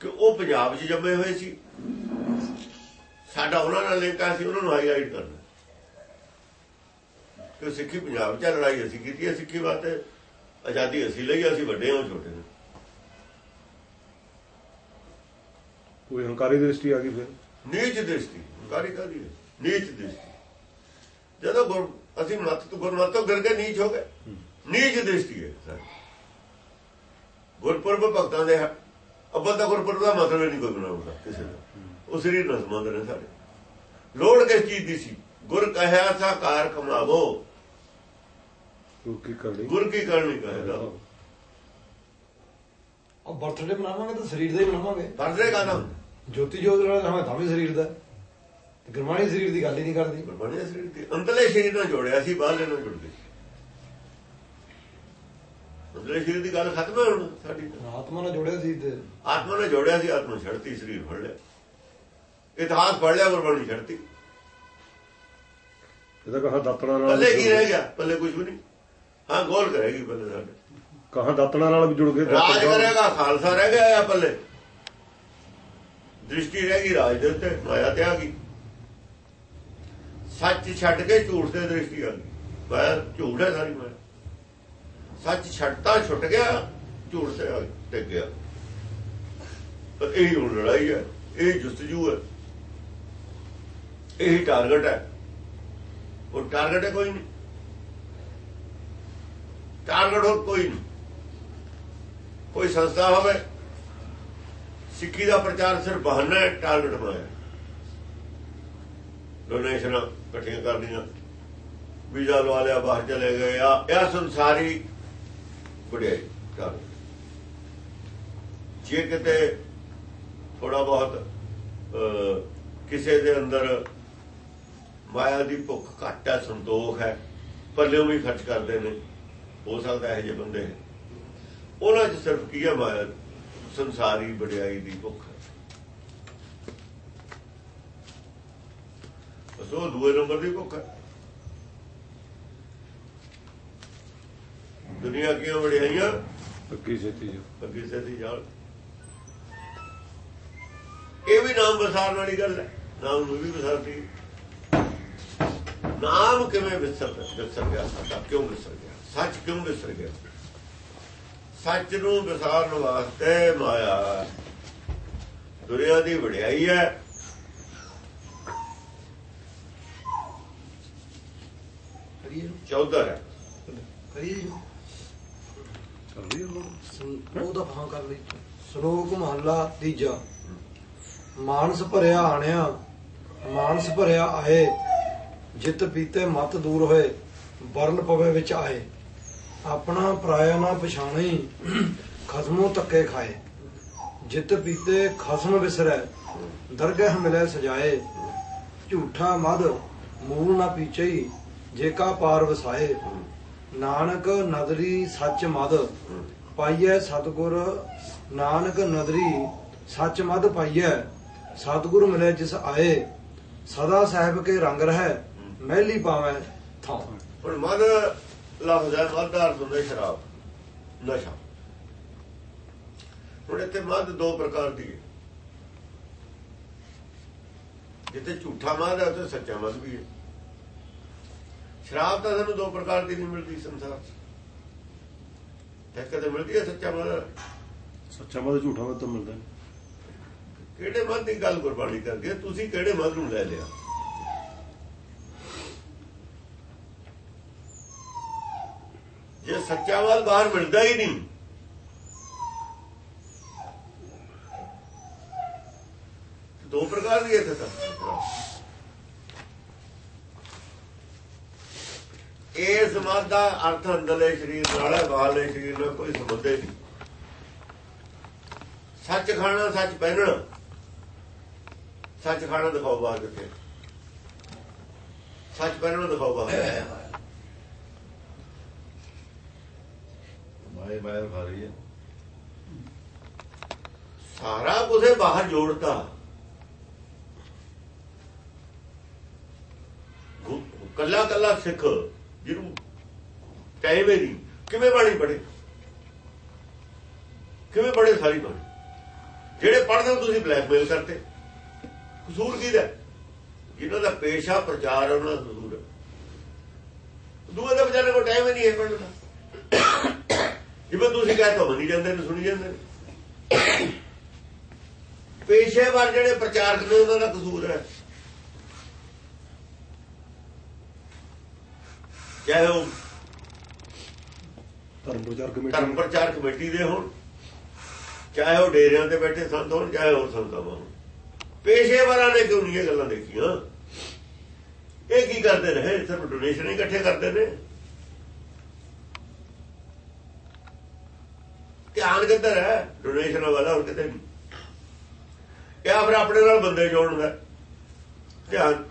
ਕਿ ਉਹ ਪੰਜਾਬ 'ਚ ਜੰਮੇ ਹੋਏ ਸੀ। ਸਾਡਾ ਉਹਨਾਂ ਨਾਲ ਲਿੰਕ ਆ ਸੀ, ਉਹਨਾਂ ਨੂੰ ਹਾਈਲਾਈਟ ਕਰਨਾ। ਕਿ ਸਿੱਖੀ ਪੰਜਾਬ 'ਚ ਲੜਾਈ ਅਸੀਂ ਕੀਤੀ ਹੈ, ਸਿੱਖੀ ਵਾਸਤੇ ਆਜ਼ਾਦੀ ਅਸੀਂ ਲਈ, ਅਸੀਂ ਵੱਡੇ ਹਾਂ, ਛੋਟੇ ਨੇ ਕੋਈ ਹੰਕਾਰੀ ਦ੍ਰਿਸ਼ਟੀ ਆ ਗਈ ਫਿਰ? ਨੀਚ ਦ੍ਰਿਸ਼ਟੀ ਕਾਰੀ ਕਾਦੀ ਹੈ? ਨੀਚ ਦ੍ਰਿਸ਼ਟੀ। ਜਦੋਂ ਗੁਰ ਅਸੀਂ ਮਤ ਤੋਂ ਗੁਰਮਤਿ ਤੋਂ ਗਿਰ ਕੇ ਨੀਚ ਹੋ ਗਏ। ਨੀਚ ਦ੍ਰਿਸ਼ਟੀ ਹੈ। ਗੁਰਪੁਰਬ ਭਗਤਾਂ ਦੇ। ਅੱਬਲ ਤਾਂ ਗੁਰਪੁਰਬ ਦਾ ਮਤਲਬ ਨਹੀਂ ਕੋਈ ਬਣਾਉਂਦਾ ਕਿਸੇ ਦਾ। ਉਹ ਸਰੀਰ ਨਜ਼ਮੰਦ ਨੇ ਸਾਡੇ। ਲੋੜ ਕਿਸ ਚੀਜ਼ ਦੀ ਸੀ? ਗੁਰ ਕਹਿਆ ਸਾ ਕਾਰ ਕਮਾਵੋ। ਉਹ ਕੀ ਕਰਨੀ? ਗੁਰ ਕੀ ਕਰਨੀ ਕਹੇਗਾ ਉਹ ਬਰਥਡੇ ਮਨਾਵਾਂਗੇ ਤਾਂ ਸਰੀਰ ਦਾ ਹੀ ਮਨਾਵਾਂਗੇ ਪਰਦੇ ਕਾ ਨਾਮ ਜੋਤੀ ਜੋਤ ਨਾਲ ਤਾਂ ਤਾਂ ਵੀ ਸਰੀਰ ਦਾ। ਤੇ ਗੁਰਬਾਣੀ ਸਰੀਰ ਦੀ ਗੱਲ ਹੀ ਨਹੀਂ ਕਰਦੀ। ਗੁਰਬਾਣੀ ਦੇ ਸਰੀਰ ਦੀ। ਅੰਦਰਲੇ ਸਰੀਰ ਨਾਲ ਜੋੜਿਆ ਸੀ ਬਾਹਰਲੇ ਨਾਲ ਜੁੜ ਗਏ। ਉਸਲੇ ਸਰੀਰ ਦੀ ਗੱਲ ਖਤਮ ਹੈ ਹੁਣ ਸਾਡੀ। ਆਤਮਾ ਨਾਲ ਜੁੜਿਆ ਸੀ ਤੇ ਆਤਮਾ ਨੇ ਜੋੜਿਆ ਸੀ ਆਤਮਾ ਛੱਡਤੀ ਸਰੀਰ ਫੜ ਲਿਆ। ਇਤਿਹਾਸ ਪੜ ਲਿਆ ਗੁਰਬਾਣੀ ਛੱਡਤੀ। ਇਹ ਤਾਂ ਕਹਾ ਦਾਤਣਾ ਨਾਲ ਪੱਲੇ ਕੀ ਰਹਿ ਗਿਆ? ਪੱਲੇ ਕੁਝ ਵੀ ਨਹੀਂ। ਹਾਂ ਗੋਲ ਕਰੇਗੀ ਪੱਲੇ ਸਾਡੇ। ਕਹਾ ਦਾਤਣਾ ਨਾਲ ਵੀ ਜੁੜ ਗਏ ਰਾਜ ਕਰੇਗਾ ਖਾਲਸਾ ਰਹਿ ਗਿਆ ਆ ਪੱਲੇ। ਦ੍ਰਿਸ਼ਟੀ ਰਹਿ ਗਈ ਰਾਜ ਦੇ ਉੱਤੇ ਮਾਇਆ ਤੇ ਆ ਗਈ। ਸੱਚ ਛੱਡ ਕੇ ਝੂਠ ਤੇ ਦ੍ਰਿਸ਼ਟੀ ਆ ਗਈ। ਮਾਇਆ ਝੂਠ ਹੈ ਸਾਰੀ ਮਾਇਆ। ਸੱਚ ਛੱਡਤਾ ਛੁੱਟ ਗਿਆ ਝੂਠ ਤੇ ਟਿਕ ਗਿਆ। ਪਰ ਇਹ ਹੁਣ ਲੜਾਈ ਹੈ ਇਹ ਜੁਸਤਜੂ ਹੈ। ਇਹ ਟਾਰਗੇਟ ਹੈ। ਉਹ ਟਾਰਗੇਟ ਹੈ ਕੋਈ ਨਹੀਂ। ਟਾਰਗੇਟ ਹੋਰ ਕੋਈ ਨਹੀਂ। ਕੋਈ ਸੰਸਥਾ ਹੋਵੇ। ਸਿੱਖੀ ਦਾ ਪ੍ਰਚਾਰ ਸਿਰਫ ਬਹਾਨਾ ਹੈ ਟਾਰਗੇਟ ਬਣਾਇਆ ਡੋਨੇਸ਼ਨਾਂ ਇਕੱਠੀਆਂ ਕਰਨੀਆਂ। ਵੀਜ਼ਾ ਲਵਾ ਲਿਆ, ਬਾਹਰ ਚਲੇ ਗਏ। ਆ, ਇਹ ਸੰਸਾਰੀ ਬੜਿਆਈ ਟਾਰਗੇਟ ਜੇ ਕਿਤੇ ਥੋੜਾ ਬਹੁਤ ਕਿਸੇ ਦੇ ਅੰਦਰ ਮਾਇਆ ਦੀ ਭੁੱਖ ਘੱਟ ਹੈ, ਸੰਤੋਖ ਹੈ ਪੱਲਿਓਂ ਵੀ ਖਰਚ ਕਰਦੇ ਨੇ। ਹੋ ਸਕਦਾ ਹੈ ਜੇ ਬੰਦੇ। ਉਹਨਾਂ 'ਚ ਸਿਰਫ ਕੀ ਹੈ ਮਾਇਆ? ਸੰਸਾਰੀ ਵਡਿਆਈ ਦੀ ਭੁੱਖ ਬਸ ਉਹ ਦੂਏ ਨੰਬਰ ਦੀ ਭੁੱਖ ਹੈ। ਦੁਨੀਆ ਕੀਆਂ ਵਡਿਆਈਆਂ ਪੱਕੀ ਛੇਤੀ ਜੋ ਅੱਗੇ ਸੇਤੀ ਜਾਲ ਇਹ ਵੀ ਨਾਮ ਵਿਸਾਰਨ ਵਾਲੀ ਗੱਲ ਹੈ। ਨਾਮ ਨੂੰ ਵੀ ਵਿਸਾਰਦੀ ਨਾਮ ਕਿਵੇਂ ਵਿਸਰ ਵਿਸਰ ਗਿਆ? ਸਾਡਾ ਕਿਉਂ ਵਿਸਰ ਗਿਆ? ਸੱਚ ਕਿਉਂ ਵਿਸਰ ਗਿਆ? ਸੱਚ ਨੂੰ ਵਿਸਾਰਨ ਵਾਸਤੇ ਮਾਇਆ। ਦੁਨੀਆ ਦੀ ਵਡਿਆਈ ਹੈ। ਚੌਧਰ ਕਰ ਲਈ। ਸ਼ਲੋਕ ਮਹੱਲਾ ਤੀਜਾ। ਮਾਨਸ ਭਰਿਆ ਆਣਿਆ ਮਾਨਸ ਭਰਿਆ ਆਏ ਜਿਤ ਪੀਤੇ ਮਤ ਦੂਰ ਹੋਏ ਵਰਨ ਪਵੇ ਵਿੱਚ ਆਏ। ਆਪਣਾ ਪਰਾਇਆ ਨਾ ਪਛਾਣੀ, ਖਸਮੋਂ ਧੱਕੇ ਖਾਏ। ਜਿਤ ਪੀਤੇ ਖਸਮ ਵਿਸਰੈ, ਦਰਗਹ ਮਿਲੇ ਸਜਾਏ। ਝੂਠਾ ਮਦ ਮੂਲ ਨਾ ਪੀਚਈ ਜੇਕਾ ਪਾਰ ਵਸਾਏ। ਨਾਨਕ ਨਦਰੀ ਸੱਚ ਮਦ ਪਾਈਐ ਸਤਗੁਰ, ਨਾਨਕ ਨਦਰੀ ਸੱਚ ਮਦ ਪਾਈਐ। ਸਤਗੁਰ ਮਿਲੇ ਜਿਸ ਆਏ, ਸਦਾ ਸਾਹਿਬ ਕੇ ਰੰਗ ਰਹਿ, ਮਹਿਲੀ ਪਾਵੈ ਥਾਂ। ਹੁਣ ਮਦ ਲਫ਼ਜ਼ ਹੈ ਮਦ ਦਾ ਅਰਥ ਹੁੰਦਾ ਸ਼ਰਾਬ ਨਸ਼ਾ। ਹੁਣ ਇੱਥੇ ਮਦ ਦੋ ਪ੍ਰਕਾਰ ਦੀ ਹੈ। ਜਿੱਥੇ ਝੂਠਾ ਮਦ ਹੈ ਉੱਥੇ ਸੱਚਾ ਮਦ ਵੀ ਹੈ। ਸ਼ਰਾਬ ਤਾਂ ਸਾਨੂੰ ਦੋ ਪ੍ਰਕਾਰ ਦੀ ਨਹੀਂ ਮਿਲਦੀ ਸੰਸਾਰ ਤੇ ਕਦੇ ਮਿਲਦੀ ਹੈ ਸੱਚਾ ਮਦ ਸੱਚਾ ਮਤ ਝੂਠਾ ਮਤ ਤਾਂ ਮਿਲਦਾ ਕਿਹੜੇ ਮਦ ਦੀ ਗੱਲ ਗੁਰਬਾਣੀ ਕਰਕੇ ਤੁਸੀਂ ਕਿਹੜੇ ਮਦ ਨੂੰ ਲੈ ਲਿਆ? ਸੱਚਾ ਮਦ ਬਾਹਰ ਮਿਲਦਾ ਹੀ ਨਹੀਂ। ਦੋ ਪ੍ਰਕਾਰ ਦੀ ਇੱਥੇ ਤਾਂ ਇਸ ਮਦ ਦਾ ਅਰਥ ਅੰਦਰਲੇ ਸਰੀਰ ਨਾਲ ਹੈ, ਬਾਹਰਲੇ ਸਰੀਰ ਨਾਲ ਕੋਈ ਸੰਬੰਧ ਨਹੀਂ। ਸੱਚ ਖਾਣਾ, ਸੱਚ ਪਹਿਨਣਾ। ਸੱਚ ਖਾਣਾ ਦਿਖਾਓ ਬਾਹਰ ਕਿੱਥੇ। ਸੱਚ ਪਹਿਨਣਾ ਦਿਖਾਓ ਬਾਹਰ। ਮਾਏ ਮਾਏ ਖਾ ਰਹੀ ਹੈ। ਸਾਰਾ ਕੁਝੇ ਬਾਹਰ ਜੋੜਤਾ। ਕੱਲਾ ਕੱਲਾ ਸਿੱਖ, ਜਿਹਨੂੰ ਟਾਈਮ ਹੀ ਕਿਵੇਂ ਬਾਣੀ ਪੜੇ ਕਿਵੇਂ ਪੜੇ ਸਾਰੀ ਬਾਣੀ? ਜਿਹੜੇ ਪੜਦੇ ਤੁਸੀਂ ਬਲੈਕਮੇਲ ਕਰਤੇ ਕਸੂਰ ਕਿਹਦਾ? ਜਿਹਨਾਂ ਦਾ ਪੇਸ਼ਾ ਪ੍ਰਚਾਰ ਉਹਨਾਂ ਦਾ ਕਸੂਰ ਹੈ। ਦੂਏ ਦੇ ਵਿਚਾਰੇ ਕੋਲ ਟਾਈਮ ਹੀ ਨਹੀਂ ਹੈ ਪੜਨ ਦਾ। ਜਿਵੇਂ ਤੁਸੀਂ ਕਹਿੰਦੇ ਹੋ ਮੰਨੀ ਜਾਂਦੇ ਨੇ ਸੁਣੀ ਜਾਂਦੇ ਨੇ। ਪੇਸ਼ੇਵਰ ਜਿਹੜੇ ਪ੍ਰਚਾਰਕ ਨੇ ਉਹਨਾਂ ਦਾ ਕਸੂਰ ਹੈ। ਚਾਹੇ ਉਹ ਧਰਮ ਪ੍ਰਚਾਰ ਧਰਮ ਕਮੇਟੀ ਪ੍ਰਚਾਰ ਕਮੇਟੀ ਦੇ ਹੋਣ ਚਾਹੇ ਉਹ ਡੇਰਿਆਂ ਤੇ ਬੈਠੇ ਸੰਤ ਹੋਣ ਚਾਹੇ ਹੋਰ ਸੰਤਾਂ ਹੋਣ। ਪੇਸ਼ੇਵਰਾਂ ਨੇ ਕਿਉਂ ਨਹੀਂ ਇਹ ਗੱਲਾਂ ਦੇਖੀਆਂ? ਇਹ ਕੀ ਕਰਦੇ ਰਹੇ? ਸਿਰਫ ਡੋਨੇਸ਼ਨ ਇਕੱਠੇ ਕਰਦੇ ਨੇ। ਧਿਆਨ ਕਿੱਧਰ ਹੈ ਡੋਨੇਸ਼ਨ ਵਾਲਾ ਹੋਰ ਕਿਤੇ ਨਹੀਂ ਇਹ ਫਿਰ ਆਪਣੇ ਨਾਲ ਬੰਦੇ ਜੋੜਨ ਦਾ ਧਿਆਨ।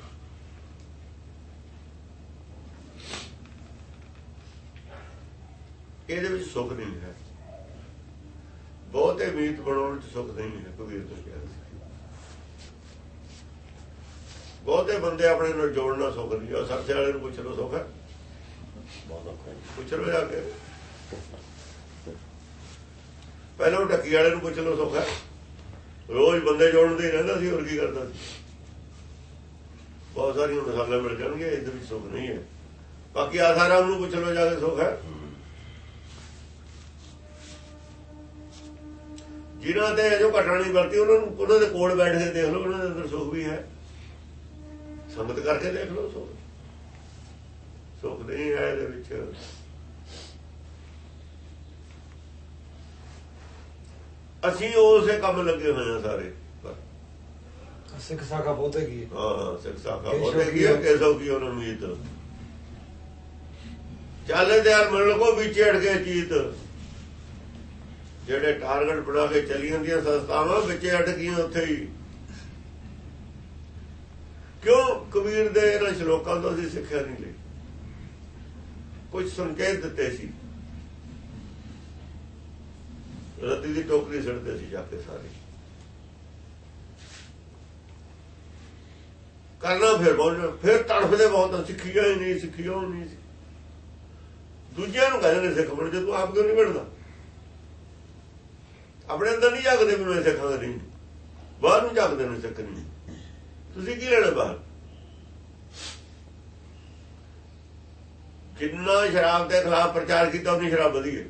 ਇਹਦੇ ਵਿੱਚ ਸੁੱਖ ਨਹੀਂ ਹੈ। ਬਹੁਤੇ ਮੀਤ ਬਣਾਉਣ ਚ ਸੁੱਖ ਨਹੀਂ ਹੈ ਕਬੀਰ ਨੇ ਕਿਹਾ ਬਹੁਤੇ ਬੰਦੇ ਆਪਣੇ ਨਾਲ ਜੋੜਨਾ ਸੁੱਖ ਨਹੀਂ ਉਹ ਸਰਸੇ ਵਾਲੇ ਨੂੰ ਪੁੱਛ ਲਓ ਸੁੱਖ ਹੈ। ਪੁੱਛ ਲਓ ਜਾ ਕੇ। ਪਹਿਲਾਂ ਉਹ ਢੱਕੀ ਵਾਲੇ ਨੂੰ ਪੁੱਛ ਲਓ ਸੁੱਖ। ਰੋਜ਼ ਬੰਦੇ ਜੋੜਨ ਦੇ ਹੀ ਰਹਿੰਦਾ ਸੀ, ਹੋਰ ਕੀ ਕਰਦਾ ਸੀ? ਬਹੁਤ ਸਾਰੀਆਂ ਮਿਸਾਲਾਂ ਮਿਲ ਜਾਣਗੀਆਂ, ਇਹਦੇ ਵਿੱਚ ਸੁੱਖ ਨਹੀਂ ਹੈ। ਬਾਕੀ ਆਸਾਰਾਮ ਨੂੰ ਪੁੱਛ ਲਓ, ਜਾ ਕੇ ਸੁੱਖ ਹੈ। ਜਿਨ੍ਹਾਂ ਤੇ ਜੋ ਘਟਨਾ ਨਹੀਂ ਵਰਤੀ, ਉਹਨਾਂ ਨੂੰ ਉਹਨਾਂ ਦੇ ਕੋਲ ਬੈਠ ਕੇ ਦੇਖ ਲਓ, ਉਹਨਾਂ ਦੇ ਅੰਦਰ ਸੁੱਖ ਵੀ ਹੈ। ਸੰਗਤ ਕਰਕੇ ਦੇਖ ਲਓ ਸੁੱਖ। ਸੁੱਖ ਨਹੀਂ ਹੈ ਇਹਦੇ ਵਿੱਚ। ਅਸੀਂ ਉਸੇ ਕੰਮ ਲੱਗੇ ਹੋਏ ਆ ਸਾਰੇ। ਸਿੱਖ ਸਾਖਾ ਬਹੁਤੇ ਕੀ ਹਾਂ। ਸਿੱਖ ਸਾਖਾ ਬੋਲੇ ਕੀ? ਕੇਸੋ ਕੀ ਉਹਨਾਂ ਨੂੰ ਮੀਤ ਚੱਲੇ ਯਾਰ ਮਿਲ ਕੋ ਵਿੱਚ ਅੜ ਕੇ ਚੀਤ। ਜਿਹੜੇ ਟਾਰਗੇਟ ਬਣਾ ਕੇ ਚੱਲੀ ਜਾਂਦੀਆਂ ਸੰਸਥਾਵਾਂ ਵਿੱਚ ਅੜ ਗਈਆਂ ਉੱਥੇ ਹੀ। ਕਿਉਂ? ਕਬੀਰ ਦੇ ਇਹਨਾਂ ਸ਼ਲੋਕਾਂ ਤੋਂ ਅਸੀਂ ਸਿੱਖਿਆ ਨਹੀਂ ਲਈ। ਕੁਝ ਸੰਕੇਤ ਦਿੱਤੇ ਸੀ। ਰੱਦੀ ਦੀ ਟੋਕਰੀ ਸੜਦੇ ਸੀ ਜਾ ਕੇ ਸਾਰੇ। ਕਰਨਾ ਫਿਰ ਬਹੁਤ, ਫਿਰ ਤੜਫਦੇ ਬਹੁਤ, ਸਿੱਖੀਆਂ ਹੀ ਨਹੀਂ, ਸਿੱਖੀਆਂ ਨਹੀਂ। ਸੀ ਦੂਜਿਆਂ ਨੂੰ ਕਹਿੰਦੇ ਨੇ ਸਿੱਖ ਬਣ ਜੇ ਤੂੰ ਆਪ ਕਿਉਂ ਨਹੀਂ ਬਣਦਾ? ਆਪਣੇ ਅੰਦਰ ਨਹੀਂ ਜਾਗਦੇ ਵੀ ਮੈਂ ਸਿੱਖਾਂਗਾ ਨਹੀਂ। ਬਾਹਰ ਨੂੰ ਜਾਗਦੇ ਨੇ ਸਿੱਖ ਨਹੀਂ। ਤੁਸੀਂ ਕੀ ਲੈਣਾ ਬਾਹਰ? ਕਿੰਨਾ ਸ਼ਰਾਬ ਦੇ ਖਿਲਾਫ ਪ੍ਰਚਾਰ ਕੀਤਾ ਉਹਨੀ, ਸ਼ਰਾਬ ਵਧੀਆ।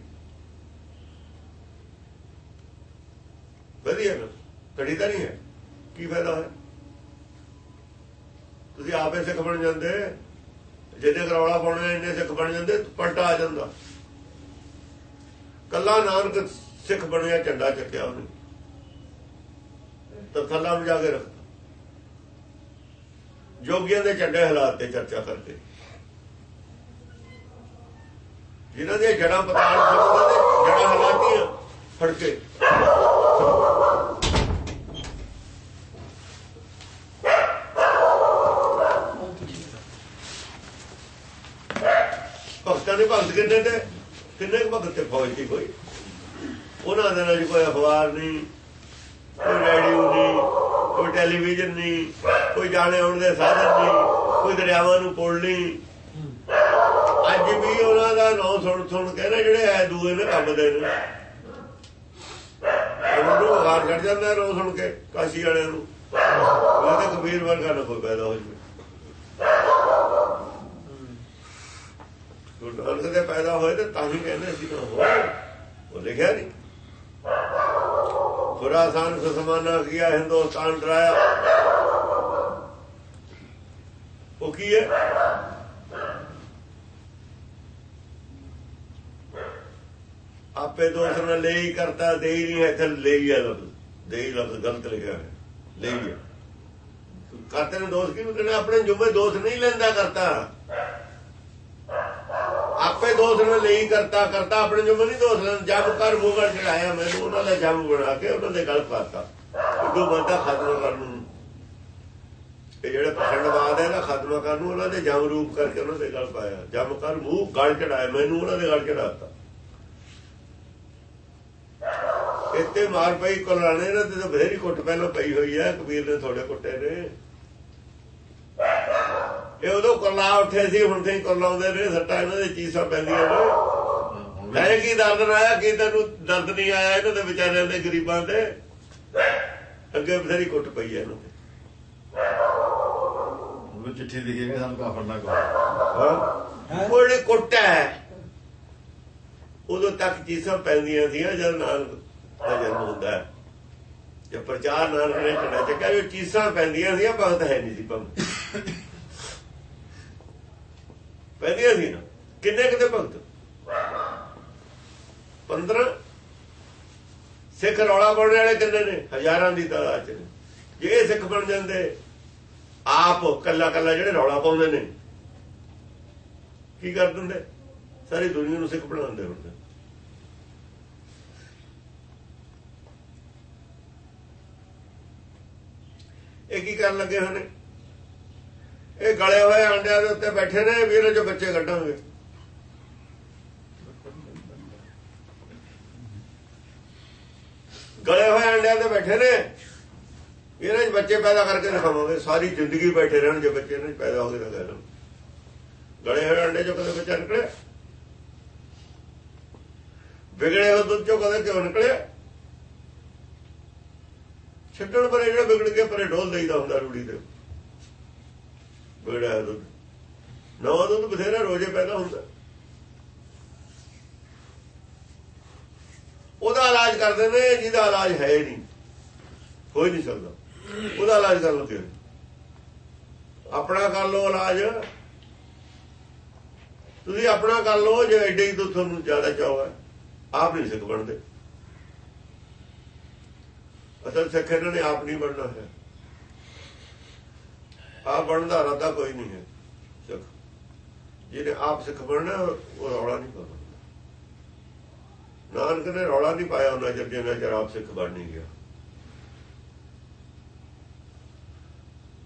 ਵਧੀਆ ਨਾ ਕੜੀ ਤਾਂ ਨਹੀਂ ਹੈ। ਕੀ ਫਾਇਦਾ ਹੈ? ਤੁਸੀਂ ਆਪੇ ਸਿੱਖ ਬਣ ਜਾਂਦੇ। ਜਿਹਦੇ ਕਰੌਲਾ ਪਾਉਣੇ ਇੰਨੇ ਸਿੱਖ ਬਣ ਜਾਂਦੇ, ਪਲਟਾ ਆ ਜਾਂਦਾ। ਕੱਲਾ ਨਾਨਕ ਸਿੱਖ ਬਣਿਆ, ਝੰਡਾ ਚੱਕਿਆ ਉਹਨੇ। ਤਾਂ ਥੱਲਾ ਵਜਾ ਕੇ ਰੱਖਦਾ ਜੋਗੀਆਂ ਦੇ ਝੰਡੇ ਹਾਲਾਤ ਤੇ ਚਰਚਾ ਕਰਕੇ ਜਿਨ੍ਹਾਂ ਦੀਆਂ ਜੜਾਂ ਪਤਾਲ ਉਹਨਾਂ ਦੇ ਜੜਾਂ ਹਲਾਤੀਆਂ ਫੜ ਕੇ ਭਗਤਾਂ ਦੇ ਭਗਤ ਕਿੰਨੇ ਤੇ, ਕਿੰਨੇ ਭਗਤ ਤੇ ਫੌਜ ਦੀ ਕੋਈ? ਉਹਨਾਂ ਦੇ ਨਾਲ ਕੋਈ ਅਖਬਾਰ ਨਹੀਂ, ਕੋਈ ਰੇਡੀਓ ਨਹੀਂ, ਕੋਈ ਟੈਲੀਵਿਜ਼ਨ ਨਹੀਂ, ਕੋਈ ਜਾਣੇ ਆਉਣ ਦੇ ਸਾਧਨ ਨਹੀਂ, ਕੋਈ ਦਰਿਆਵਾਂ ਨੂੰ ਪੁੱਲ ਨਹੀਂ। ਅੱਜ ਵੀ ਉਹਨਾਂ ਦਾ ਨਾਂ ਸੁਣ ਸੁਣ ਕੇ ਨਾ ਜਿਹੜੇ ਐ ਦੂਏ ਨੇ ਕੰਬਦੇ ਨੇ। ਉਹਨਾਂ ਨੂੰ ਹਾਰ ਕੱਢ ਜਾਂਦਾ ਰੋ ਸੁਣ ਕੇ, ਕਾਸ਼ੀ ਵਾਲਿਆਂ ਨੂੰ। ਉਹ ਤਾਂ ਕਬੀਰ ਵਰਗਾ ਨਾ ਕੋਈ ਪੈਦਾ ਹੋ ਜਵੇ। ਗੁਰੂ ਨਾਨਕ ਦੇ ਪੈਦਾ ਹੋਏ ਤੇ ਤਾਂ ਹੀ ਕਹਿੰਦੇ ਸੀ ਉਹ ਲਿਖਿਆ ਨਹੀਂ। ਖੁਰਾਸਾਨ ਸਸਮਾਨਾ ਕੀਆ ਹਿੰਦੁਸਤਾਨ ਡਰਾਇਆ। ਉਹ ਕੀ ਹੈ? ਆਪੇ ਦੋਸਤ ਨਾਲ ਲੈ ਕਰਤਾ ਦੇਈ ਹੀ ਨਹੀਂ ਹੈ, ਇੱਥੇ ਲੈ ਹੈ ਲਫ਼ਜ਼। ਦੇਈ ਲਫ਼ਜ਼ ਗਲਤ ਲਿਖਿਆ ਹੈ ਲਈ ਹੈ ਕਰਤੇ ਨੂੰ ਦੋਸਤ ਕਿਉਂ ਕਹਿੰਦੇ ਆਪਣੇ ਜੁਮੇ ਦੋਸਤ ਨਹੀਂ ਲੈਂਦਾ ਕਰਤਾ। ਆਪੇ ਦੋਸਤ ਲਈ ਕਰਤਾ ਕਰਤਾ, ਆਪਣੇ ਜੁਮੇ ਨਹੀਂ ਦੋਸਤ ਲੈਂਦਾ ਜਦ ਕਰ ਮੂਗੜ ਚੜਾਇਆ ਮੈਨੂੰ ਉਹਨਾਂ ਦਾ ਜੰਮ ਬਣਾ ਕੇ ਉਹਨਾਂ ਦੇ ਗਲ ਪਾਤਾ ਉਦੋਂ ਬੰਦਾ ਖਤਮ ਕਰਨ ਨੂੰ ਇਹ ਜਿਹੜੇ ਪਖੰਡਵਾਦ ਹੈ ਨਾ, ਖਤਮ ਕਰਨ ਨੂੰ ਉਹਨਾਂ ਦੇ ਜਮ ਰੂਪ ਕਰਕੇ ਉਹਨਾਂ ਦੇ ਗਲ ਪਾਇਆ। ਜਮ ਕਰ, ਮੂੰਹ ਗਲ ਚੜਾਇਆ, ਮੈਨੂੰ ਉਹਨਾਂ ਦੇ ਗਲ ਚੜਾਤਾ। ਇੱਥੇ ਮਾਰ ਪਈ ਕੁਲਾਣੇ ਨੇ, ਤੇ ਬਥੇਰੀ ਕੁੱਟ ਪਹਿਲਾਂ ਪਈ ਹੋਈ ਹੈ, ਕਬੀਰ ਨੇ ਥੋੜੇ ਕੁੱਟੇ ਨੇ। ਇਹ ਉਦੋਂ ਕੁਲਾ ਉੱਠੇ ਸੀ ਹੁਣ ਤੇ ਕੁਲਾਉਂਦੇ ਨੇ ਸੱਟਾਂ ਇਹਨਾਂ ਦੇ ਚੀਸਾਂ ਪੈਂਦੀਆਂ ਨੇ। ਹੈ ਕੀ ਦਰਦ ਆਇਆ ਕੀ ਤੈਨੂੰ ਦਰਦ ਨਹੀਂ ਆਇਆ ਇਹਨਾਂ ਦੇ ਵਿਚਾਰਿਆਂ ਦੇ ਗਰੀਬਾਂ ਦੇ? ਅੱਗੇ ਬਥੇਰੀ ਕੁੱਟ ਪਈ ਹੈ ਇਹਨਾਂ ਉਹ ਚਿੱਠੀ ਲਿਖੀ ਗਈ ਸਾਨੂੰ ਕਾਫਰ ਨਾ ਉਹ ਜਿਹੜੀ ਕੁੱਟ ਉਦੋਂ ਤੱਕ ਚੀਸਾਂ ਪੈਂਦੀਆਂ ਸੀ ਜਦ ਨਾਨਕ ਦਾ ਜਨਮ ਹੁੰਦਾ ਜੇ ਪ੍ਰਚਾਰ ਨਾਨਕ ਨੇ ਚੜਾ ਚੱਕਿਆ ਜੋ ਚੀਸਾਂ ਪੈਂਦੀਆਂ ਸੀ ਭਗਤ ਹੈ ਨਹੀਂ ਸੀ ਭਗਤ। ਪੈਂਦੀਆਂ ਸੀ ਨਾ। ਕਿੰਨੇ ਕਿਤੇ ਭਗਤ? 15 ਸਿੱਖ ਰੌਲਾ ਪਾਉਣ ਵਾਲੇ ਕਿੰਨੇ ਨੇ? ਹਜ਼ਾਰਾਂ ਦੀ ਤਾਦਾਦ ਚ। ਨੇ ਜੇ ਸਿੱਖ ਬਣ ਜਾਂਦੇ, ਆਪ ਕੱਲਾ ਕੱਲਾ ਜਿਹੜੇ ਰੌਲਾ ਪਾਉਂਦੇ ਨੇ, ਕੀ ਕਰ ਦਿੰਦੇ? ਸਾਰੀ ਦੁਨੀਆ ਨੂੰ ਸਿੱਖ ਬਣਾਉਂਦੇ ਹੁੰਦੇ। ਇਹ ਕੀ ਕਰਨ ਲੱਗੇ ਹੋਏ ਨੇ ਇਹ ਗਲੇ ਹੋਏ ਅੰਡਿਆਂ ਦੇ ਉੱਤੇ ਬੈਠੇ ਨੇ ਵੀਰੇ ਜੋ ਬੱਚੇ ਕੱਢਾਂਗੇ ਗਲੇ ਹੋਏ ਅੰਡਿਆਂ ਤੇ ਬੈਠੇ ਨੇ ਇਹਨਾਂ 'ਚ ਬੱਚੇ ਪੈਦਾ ਕਰਕੇ ਦਿਖਾਵਾਂਗੇ। ਸਾਰੀ ਜ਼ਿੰਦਗੀ ਬੈਠੇ ਰਹਿਣ ਜੇ ਬੱਚੇ ਇਹਨਾਂ 'ਚ ਪੈਦਾ ਹੋ ਕੇ ਨਾ ਰਹਿਣ ਗਲੇ ਹੋਏ ਅੰਡੇ 'ਚੋਂ ਕਦੇ ਬੱਚਾ ਨਿਕਲੇ ਵਿਗੜੇ ਹੋਏ ਦੁੱਧ 'ਚੋਂ ਕਦੇ ਕਿਉਂ ਨਿਕਲੇ ਛੱਡਣ ਪਰੇ ਜਿਹੜਾ ਵਿਗੜ ਕੇ ਪਰੇ ਢੋਲ ਦੇਈਦਾ ਹੁੰਦਾ ਰੂੜੀ ਤੇ। ਵਿਗੜਿਆ ਹੋਇਆ ਦੁੱਧ। ਨਵਾਂ ਦੁੱਧ ਬਥੇਰਾ ਰੋਜ਼ੇ ਪੈਦਾ ਹੁੰਦਾ। ਉਹਦਾ ਇਲਾਜ ਕਰਦੇ ਨੇ, ਜਿਹਦਾ ਇਲਾਜ ਹੈ ਨਹੀਂ। ਹੋ ਹੀ ਨਹੀਂ ਸਕਦਾ ਉਹਦਾ ਇਲਾਜ ਕਰ ਲੋ ਕਿਵੇਂ ਆਪਣਾ ਕਰ ਲੋ ਇਲਾਜ। ਤੁਸੀਂ ਆਪਣਾ ਕਰ ਲੋ ਜੇ ਐਡੇ ਹੀ ਤੋਂ ਤੁਹਾਨੂੰ ਜ਼ਿਆਦਾ ਚਾਹੋ ਹੈ, ਆਪ ਨਹੀਂ ਸਿੱਖ ਬਣਦੇ। ਅਸਲ ਸਿੱਖ ਇਹਨਾਂ ਨੇ ਆਪ ਨਹੀਂ ਬਣਨਾ ਹੈ। ਆਪ ਬਣਨ ਦਾ ਇਰਾਦਾ ਕੋਈ ਨਹੀਂ ਹੈ। ਸਿੱਖ ਜਿਹਨੇ ਆਪ ਸਿੱਖ ਬਣਨਾ, ਉਹ ਰੌਲਾ ਨਹੀਂ ਪਾਉਂਦਾ। ਨਾਨਕ ਨੇ ਰੌਲਾ ਨਹੀਂ ਪਾਇਆ ਉਹਨਾਂ ਚਿਰ ਜਿੰਨਾ ਚਿਰ ਆਪ ਸਿੱਖ ਬਣ ਨਹੀਂ ਗਿਆ।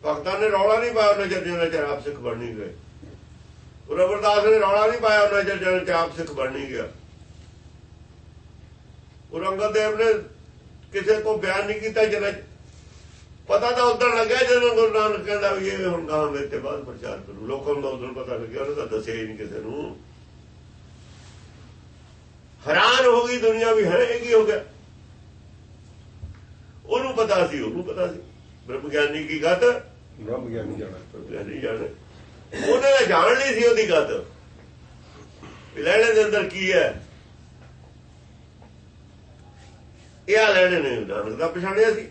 ਭਗਤਾਂ ਨੇ ਰੌਲਾ ਨਹੀਂ ਪਾਇਆ ਉਹਨਾਂ ਚਿਰ ਜਿੰਨਾ ਚਿਰ ਆਪ ਸਿੱਖ ਬਣ ਨਹੀਂ ਗਏ। ਗੁਰੂ ਅਮਰਦਾਸ ਨੇ ਰੌਲਾ ਨਹੀਂ ਪਾਇਆ ਉਹਨਾਂ ਚਿਰ ਜਿੰਨਾ ਚਿਰ ਆਪ ਸਿੱਖ ਬਣ ਨਹੀਂ ਗਿਆ। ਗੁਰੂ ਦੇਵ ਨੇ ਕਿਸੇ ਕੋ ਬਿਆਨ ਨਹੀਂ ਕੀਤਾ ਜਿੰਨਾ ਪਤਾ ਤਾਂ ਉਦੋਂ ਲੱਗਿਆ ਜਦੋਂ ਗੁਰੂ ਨਾਨਕ ਕਹਿੰਦਾ ਵੀ ਇਹ ਹੁਣ ਗਾਂ ਮੇਰੇ ਤੇ ਬਾਅਦ ਪ੍ਰਚਾਰ ਕਰੂ। ਲੋਕਾਂ ਨੂੰ ਤਾਂ ਉਦੋਂ ਪਤਾ ਲੱਗਿਆ ਉਹਨੇ ਤਾਂ ਦੱਸਿਆ ਹੀ ਨਹੀਂ ਕਿਸੇ ਨੂੰ। ਹੈਰਾਨ ਹੋ ਗਈ ਦੁਨੀਆ ਵੀ ਹੈ ਕੀ ਹੋ ਗਿਆ? ਉਹਨੂੰ ਪਤਾ ਸੀ ਉਹਨੂੰ ਪਤਾ ਸੀ। ਬ੍ਰਹਮ ਗਿਆਨੀ ਕੀ ਗੱਤ ਬ੍ਰਹਮ ਗਿਆਨੀ ਜਾਣਾ ਗਿਆਨੀ ਜਾਣੇ। ਉਹਨੇ ਤਾਂ ਜਾਣ ਲਈ ਸੀ ਉਹਦੀ ਗੱਤ ਲੈਣੇ ਦੇ ਅੰਦਰ ਕੀ ਹੈ? ਇਹ ਆ ਲੈਣੇ ਨੇ ਨਾਨਕ ਦਾ ਪਛਾਣਿਆ ਸੀ।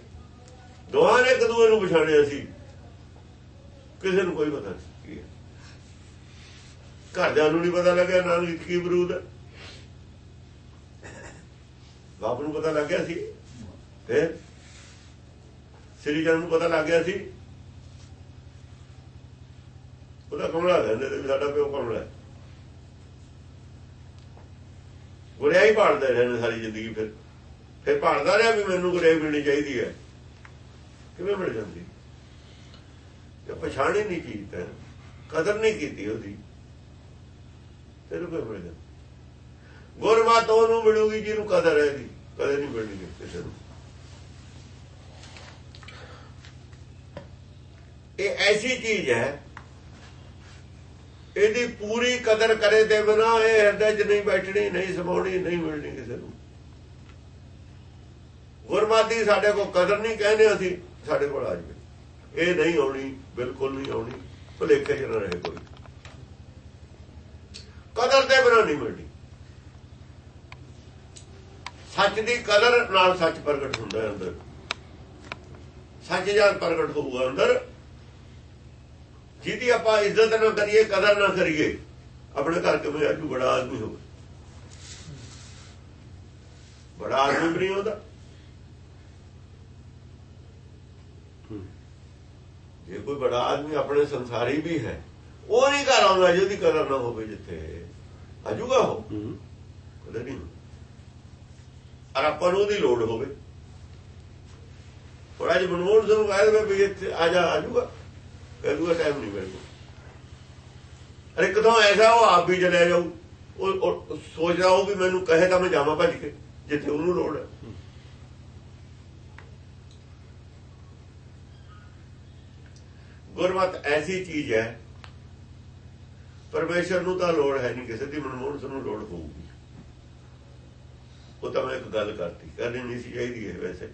ਦੋਹਾਂ ਨੇ ਇੱਕ ਦੂਏ ਨੂੰ ਪਛਾਣਿਆ ਸੀ। ਕਿਸੇ ਨੂੰ ਕੋਈ ਪਤਾ ਨਹੀਂ ਕੀ ਹੈ। ਘਰਦਿਆਂ ਨੂੰ ਨਹੀਂ ਪਤਾ ਲੱਗਿਆ ਨਾਨਕ ਕੀ ਬਰੂਦ ਹੈ। ਬਾਪ ਨੂੰ ਪਤਾ ਲੱਗ ਗਿਆ ਸੀ। ਫਿਰ ਸ੍ਰੀ ਜਨ ਨੂੰ ਪਤਾ ਲੱਗ ਗਿਆ ਸੀ। ਉਹਦਾ ਕਮਲਾ ਕਹਿੰਦੇ ਤੇ ਵੀ ਸਾਡਾ ਪਿਓ ਕਮਲਾ ਹੈ। ਗੁਰਿਆਈ ਭਾਲਦੇ ਰਹੇ ਸਾਰੀ ਜ਼ਿੰਦਗੀ ਫਿਰ। ਫਿਰ ਭਾਲਦਾ ਰਿਹਾ ਵੀ ਮੈਨੂੰ ਗੁਰਿਆਈ ਮਿਲਣੀ ਚਾਹੀਦੀ ਹੈ। ਕਿਵੇਂ ਮਿਲ ਜਾਂਦੀ? ਜੇ ਪਛਾਣੀ ਨਹੀਂ ਕੀਤੀ ਕਦਰ ਨਹੀਂ ਕੀਤੀ ਉਹਦੀ। ਤੈਨੂੰ ਕਿਵੇਂ ਮਿਲ ਜਾਂਦੀ? ਗੁਰਮਤ ਉਹਨੂੰ ਮਿਲੂਗੀ ਜਿਹਨੂੰ ਕਦਰ ਹੈ ਦੀ ਕਦੇ ਨਹੀਂ ਮਿਲਣੀ ਕਿਸੇ ਨੂੰ। ਇਹ ਐਸੀ ਚੀਜ਼ ਹੈ, ਇਹਦੀ ਪੂਰੀ ਕਦਰ ਕਰੇ ਤੇ ਬਿਨਾ ਇਹ ਹਿਰਦੇ 'ਚ ਨਹੀਂ ਬੈਠਣੀ, ਨਹੀਂ ਸਮਾਉਣੀ, ਨਹੀਂ ਮਿਲਣੀ ਕਿਸੇ ਨੂੰ। ਗੁਰਮਤਿ ਸਾਡੇ ਕੋਲ ਕਦਰ ਨਹੀਂ ਕਹਿੰਦੇ ਅਸੀਂ। ਸਾਡੇ ਕੋਲ ਆ ਜਵੇ। ਇਹ ਨਹੀਂ ਆਉਣੀ, ਬਿਲਕੁਲ ਨਹੀਂ ਆਉਣੀ, ਭੁਲੇਖੇ ਚ ਨਾ ਰਹੇ ਕੋਈ। ਕਦਰ ਦੇ ਬਿਨਾ ਨਹੀਂ ਮਿਲਣੀ। ਸੱਚ ਦੀ ਕਦਰ ਨਾਲ ਸੱਚ ਪ੍ਰਗਟ ਹੁੰਦਾ ਹੈ ਅੰਦਰ। ਸੱਚ ਜਦ ਪ੍ਰਗਟ ਹੋਊਗਾ ਅੰਦਰ। ਜਿਹਦੀ ਆਪਾਂ ਇੱਜ਼ਤ ਨਾ ਕਰੀਏ, ਕਦਰ ਨਾ ਕਰੀਏ, ਆਪਣੇ ਘਰ ਕਿਵੇਂ ਅੱਜ ਬੜਾ ਆਦਮੀ ਹੋਵੇ ਬੜਾ ਆਦਮੀ ਵੀ ਨਹੀਂ ਹੁੰਦਾ। ਜੇ ਕੋਈ ਬੜਾ ਆਦਮੀ ਆਪਣੇ ਸੰਸਾਰੀ ਵੀ ਹੈ ਉਹ ਨਹੀਂ ਘਰ ਆਉਂਦਾ ਜਿਹਦੀ ਕਦਰ ਨਾ ਹੋਵੇ ਜਿੱਥੇ। ਆਜੂਗਾ ਉਹ? ਕਦੇ ਨਹੀਂ। ਔਰ ਆਪਾਂ ਨੂੰ ਉਹਦੀ ਲੋੜ ਹੋਵੇ। ਥੋੜਾ ਜਿਹਾ ਮਨਮੋਹਨ ਸਿੰਘ ਨੂੰ ਕਹਿ ਦੇਵੇ ਵੀ ਇੱਥੇ ਆ ਜਾ ਆਜੂਗਾ। ਕਹਿੰਦੂਗਾ ਟਾਈਮ ਨਹੀਂ ਮੇਰੇ ਕੋਲ। ਅਰੇ ਕਿਦੋਂ ਐਸਾ ਉਹ ਆਪ ਵੀ ਚਲੇ ਜਾਊ। ਉਹ ਉਹ ਸੋਚਦਾ ਉਹ ਵੀ ਮੈਨੂੰ ਕਹੇ ਤਾਂ ਮੈਂ ਜਾਵਾਂ ਭੱਜ ਕੇ ਜਿੱਥੇ ਉਹਨੂੰ ਲੋੜ ਹੈ। ਗੁਰਮਤ ਐਸੀ ਚੀਜ਼ ਹੈ। ਪਰਮੇਸ਼ਰ ਨੂੰ ਤਾਂ ਲੋੜ ਹੈ ਨਹੀਂ ਕਿਸੇ ਦੀ, ਮਨਮੋਹਨ ਨੂੰ ਲੋੜ ਹੋਊਗੀ। ਉਹ ਤਾਂ ਮੈਂ ਇੱਕ ਗੱਲ ਕਰਤੀ, ਕਰਨੀ ਨਹੀਂ ਸੀ ਚਾਹੀਦੀ ਹੈ ਵੈਸੇ।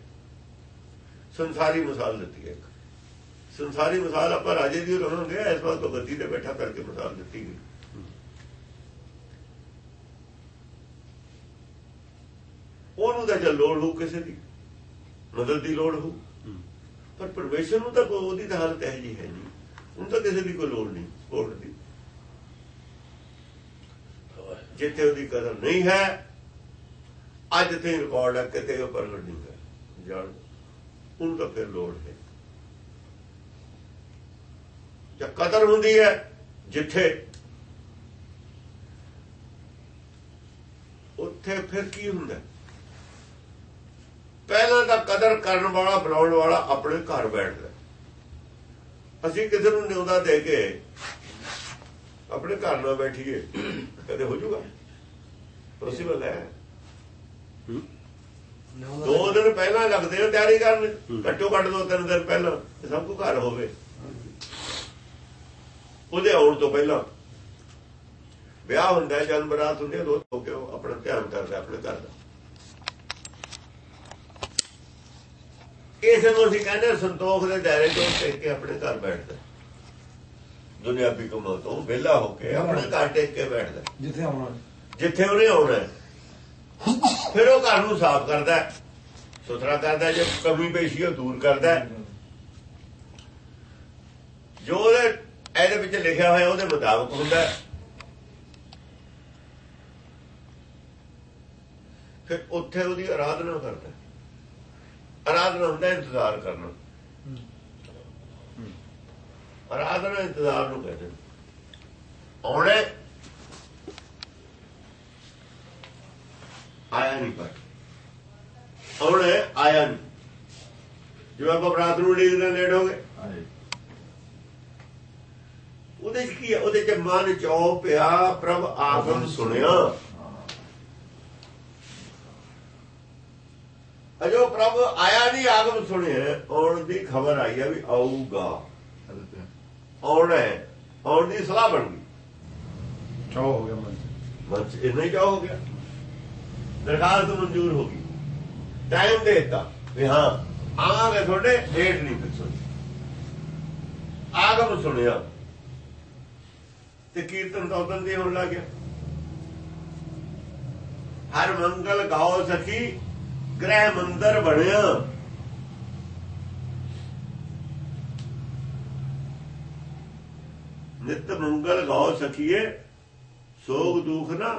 ਸੰਸਾਰੀ ਮਿਸਾਲ ਦਿੱਤੀ ਹੈ ਇੱਕ। ਸੰਸਾਰੀ ਮਿਸਾਲ ਆਪਾਂ ਰਾਜੇ ਦੀ ਰਹਾਂਗੇ ਇਸ ਵਾਰ ਤੋਂ ਗੱਦੀ ਤੇ ਬੈਠਾ ਕਰਕੇ ਮਿਸਾਲ ਦਿੱਤੀ ਗਈ। ਉਹਨੂੰ ਤਾਂ ਜਲ ਲੋੜ ਹੋ ਕਿਸੇ ਦੀ ਮਦਦ ਦੀ ਲੋੜ ਹੋ ਪਰ ਪਰਮੇਸ਼ਰ ਨੂੰ ਤਾਂ ਕੋਈ ਉਹਦੀ ਤਾਂ ਹਾਲਤ ਹੈ ਜੀ ਹੈ ਨਹੀਂ। ਉਹਨੂੰ ਤਾਂ ਕਿਸੇ ਦੀ ਕੋਈ ਲੋੜ ਨਹੀਂ ਲੋੜ ਦੀ ਜਿੱਥੇ ਉਹਦੀ ਕਦਰ ਨਹੀਂ ਹੈ, ਅੱਜ ਤੇ ਰਿਕਾਰਡ ਹੈ, ਕਿਤੇ ਉਹ ਪ੍ਰਗਟ ਨਹੀਂ ਹੈ। ਜਾਣ, ਉਹਨੂੰ ਤਾਂ ਫਿਰ ਲੋੜ ਹੈ। ਜਾਂ ਕਦਰ ਹੁੰਦੀ ਹੈ, ਜਿੱਥੇ ਉੱਥੇ ਫਿਰ ਕੀ ਹੁੰਦਾ? ਪਹਿਲਾਂ ਤਾਂ ਕਦਰ ਕਰਨ ਵਾਲਾ ਬੁਲਾਉਣ ਵਾਲਾ ਆਪਣੇ ਘਰ ਬੈਠਦਾ ਅਸੀਂ ਕਿਸੇ ਨੂੰ ਨਿਉਂਦਾ ਦੇ ਕੇ ਆਪਣੇ ਘਰ ਨਾਲ ਬੈਠੀਏ। ਕਦੇ ਹੋ ਜਾਊਗਾ? ਪੋਸੀਬਲ ਹੈ। ਦੋ ਦਿਨ ਪਹਿਲਾਂ ਲੱਗਦੇ ਹੋ ਤਿਆਰੀ ਕਰਨ। ਘੱਟੋ ਘੱਟ ਦੋ ਤਿੰਨ ਦਿਨ ਪਹਿਲਾਂ ਸਭ ਕੁ ਘਰ ਹੋਵੇ। ਉਹਦੇ ਆਉਣ ਤੋਂ ਪਹਿਲਾਂ ਵਿਆਹ ਹੁੰਦਾ ਜਨਮ ਬਰਾਤ ਹੁੰਦੀ ਹੈ ਦੋ ਹੋ ਕੇ ਆਪਣਾ ਧਿਆਨ ਕਰਦਾ ਆਪਣੇ ਘਰ ਦਾ। ਇਸੇ ਨੂੰ ਅਸੀਂ ਕਹਿੰਦੇ ਸੰਤੋਖ ਦੇ ਦਾਇਰੇ ਤੋਂ ਟੇਕ ਕੇ ਆਪਣੇ ਘਰ ਬੈਠਦਾ ਦੁਨਿਆਵੀ ਕੰਮਾਂ ਤੋਂ ਵਿਹਲਾ ਹੋ ਕੇ ਆਪਣੇ ਘਰ ਟੇਕ ਕੇ ਬੈਠਦਾ ਜਿੱਥੇ ਆਉਣਾ ਜਿੱਥੇ ਉਹਨੇ ਆਉਣਾ। ਫਿਰ ਉਹ ਘਰ ਨੂੰ ਸਾਫ਼ ਕਰਦਾ ਸੁਥਰਾ ਕਰਦਾ ਜੇ ਕਮੀ ਪੇਸ਼ੀ ਉਹ ਦੂਰ ਕਰਦਾ। ਜੋ ਉਹਦੇ ਇਹਦੇ ਵਿੱਚ ਲਿਖਿਆ ਹੋਇਆ ਉਹਦੇ ਮੁਤਾਬਕ ਹੁੰਦਾ। ਫਿਰ ਉੱਥੇ ਉਹਦੀ ਆਰਾਧਨਾ ਕਰਦਾ। ਆਰਾਧਨਾ ਹੁੰਦਾ ਇੰਤਜ਼ਾਰ ਕਰਨਾ। ਆਰਾਧਨਾ ਇੰਤਜ਼ਾਰ ਨੂੰ ਕਹਿੰਦੇ ਆਉਣਾ ਆਇਆ ਨਹੀਂ ਪਰ। ਹੁਣ ਆਇਆ ਨਹੀਂ। ਜਿਵੇਂ ਆਪਾਂ ਬਰਾਤ ਨੂੰ ਲੇਟ ਹੋ ਗਏ ਹਾਂਜੀ। ਉਹਦੇ ਚ ਕੀ ਹੈ ਉਹਦੇ ਚ ਮਨ ਚੋ ਪਿਆ ਪ੍ਰਭ ਆਗਮ ਸੁਣਿਆ। ਅਜੋ ਪ੍ਰਭ ਆਇਆ ਨਹੀਂ ਆਗਮ ਸੁਣਿਆ। ਆਉਣ ਦੀ ਖਬਰ ਆਈ ਹੈ ਵੀ ਆਊਗਾ। ਆਉਣਾ ਹੈ। ਆਉਣ ਦੀ ਸਲਾਹ ਬਣ ਗਈ। ਚੌ ਹੋ ਗਿਆ ਮਨ ਚ ਇੰਨਾ ਹੀ ਚਾਅ ਹੋ ਗਿਆ। ਦਰਖਾਸਤ ਮਨਜ਼ੂਰ ਹੋ ਗਈ। ਟਾਈਮ ਦੇ ਦਿੱਤਾ ਵੀ ਹਾਂ ਆਵਾਂਗੇ ਤੁਹਾਡੇ ਡੇਟ ਨਹੀਂ ਹੋਈ ਆਗਮ ਸੁਣਿਆ। ਤੇ ਕੀਰਤਨ ਤਾਂ ਉਦੋਂ ਦੇ ਹੋਣ ਲੱਗ ਗਿਆ। ਹਰ ਮੰਗਲ ਗਾਓ ਸਖੀ ਗ੍ਰਹਿ ਮੰਦਰ ਬਣਿਆ। ਨਿਤ ਮੰਗਲ ਗਾਓ ਸਖੀਏ ਸੋਗ ਦੁਖ ਨਾ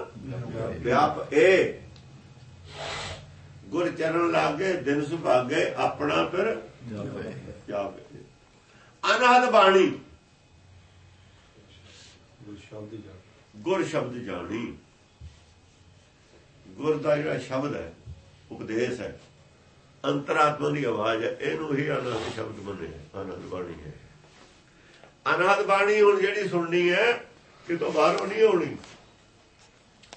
ਵਿਆਪ ਏ। ਗੁਰ ਚਰਨ ਲਾਗੇ ਦਿਨ ਸੁਭਾਗੇ ਆਪਣਾ ਫਿਰ ਜਾਵੇ ਜਾਵੇ ਅਨਹਦ ਬਾਣੀ। ਗੁਰ ਸ਼ਬਦ ਜਾਣੀ। ਗੁਰ ਦਾ ਜਿਹੜਾ ਸ਼ਬਦ ਹੈ ਉਪਦੇਸ਼ ਹੈ। ਅੰਤਰਾਤਮਾ ਦੀ ਆਵਾਜ਼ ਹੈ। ਇਹਨੂੰ ਹੀ ਅਨਹਦ ਸ਼ਬਦ ਮੰਨਿਆ ਅਨਹਦ ਬਾਣੀ ਹੈ। ਅਨਹਦ ਬਾਣੀ ਹੁਣ ਜਿਹੜੀ ਸੁਣਨੀ ਹੈ, ਕਿਤੋਂ ਬਾਹਰੋਂ ਨਹੀਂ ਹੋਣੀ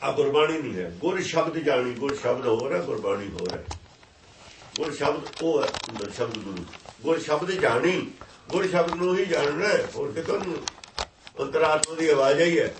ਆ ਗੁਰਬਾਣੀ ਨਹੀਂ ਹੈ। ਗੁਰ ਸ਼ਬਦ ਜਾਣੀ, ਗੁਰ ਸ਼ਬਦ ਹੋਰ ਹੈ, ਗੁਰਬਾਣੀ ਹੋਰ ਹੈ। ਗੁਰ ਸ਼ਬਦ ਉਹ ਹੈ ਅੰਦਰ ਸ਼ਬਦ ਗੁਰੂ। ਗੁਰ ਸ਼ਬਦ ਜਾਣੀ, ਗੁਰ ਸ਼ਬਦ ਨੂੰ ਹੀ ਜਾਣਨਾ ਹੋਰ ਕਿਤੋਂ ਨਹੀਂ। ਅੰਤਰਾਤਮਾ ਦੀ ਆਵਾਜ਼ ਹੀ ਹੈ।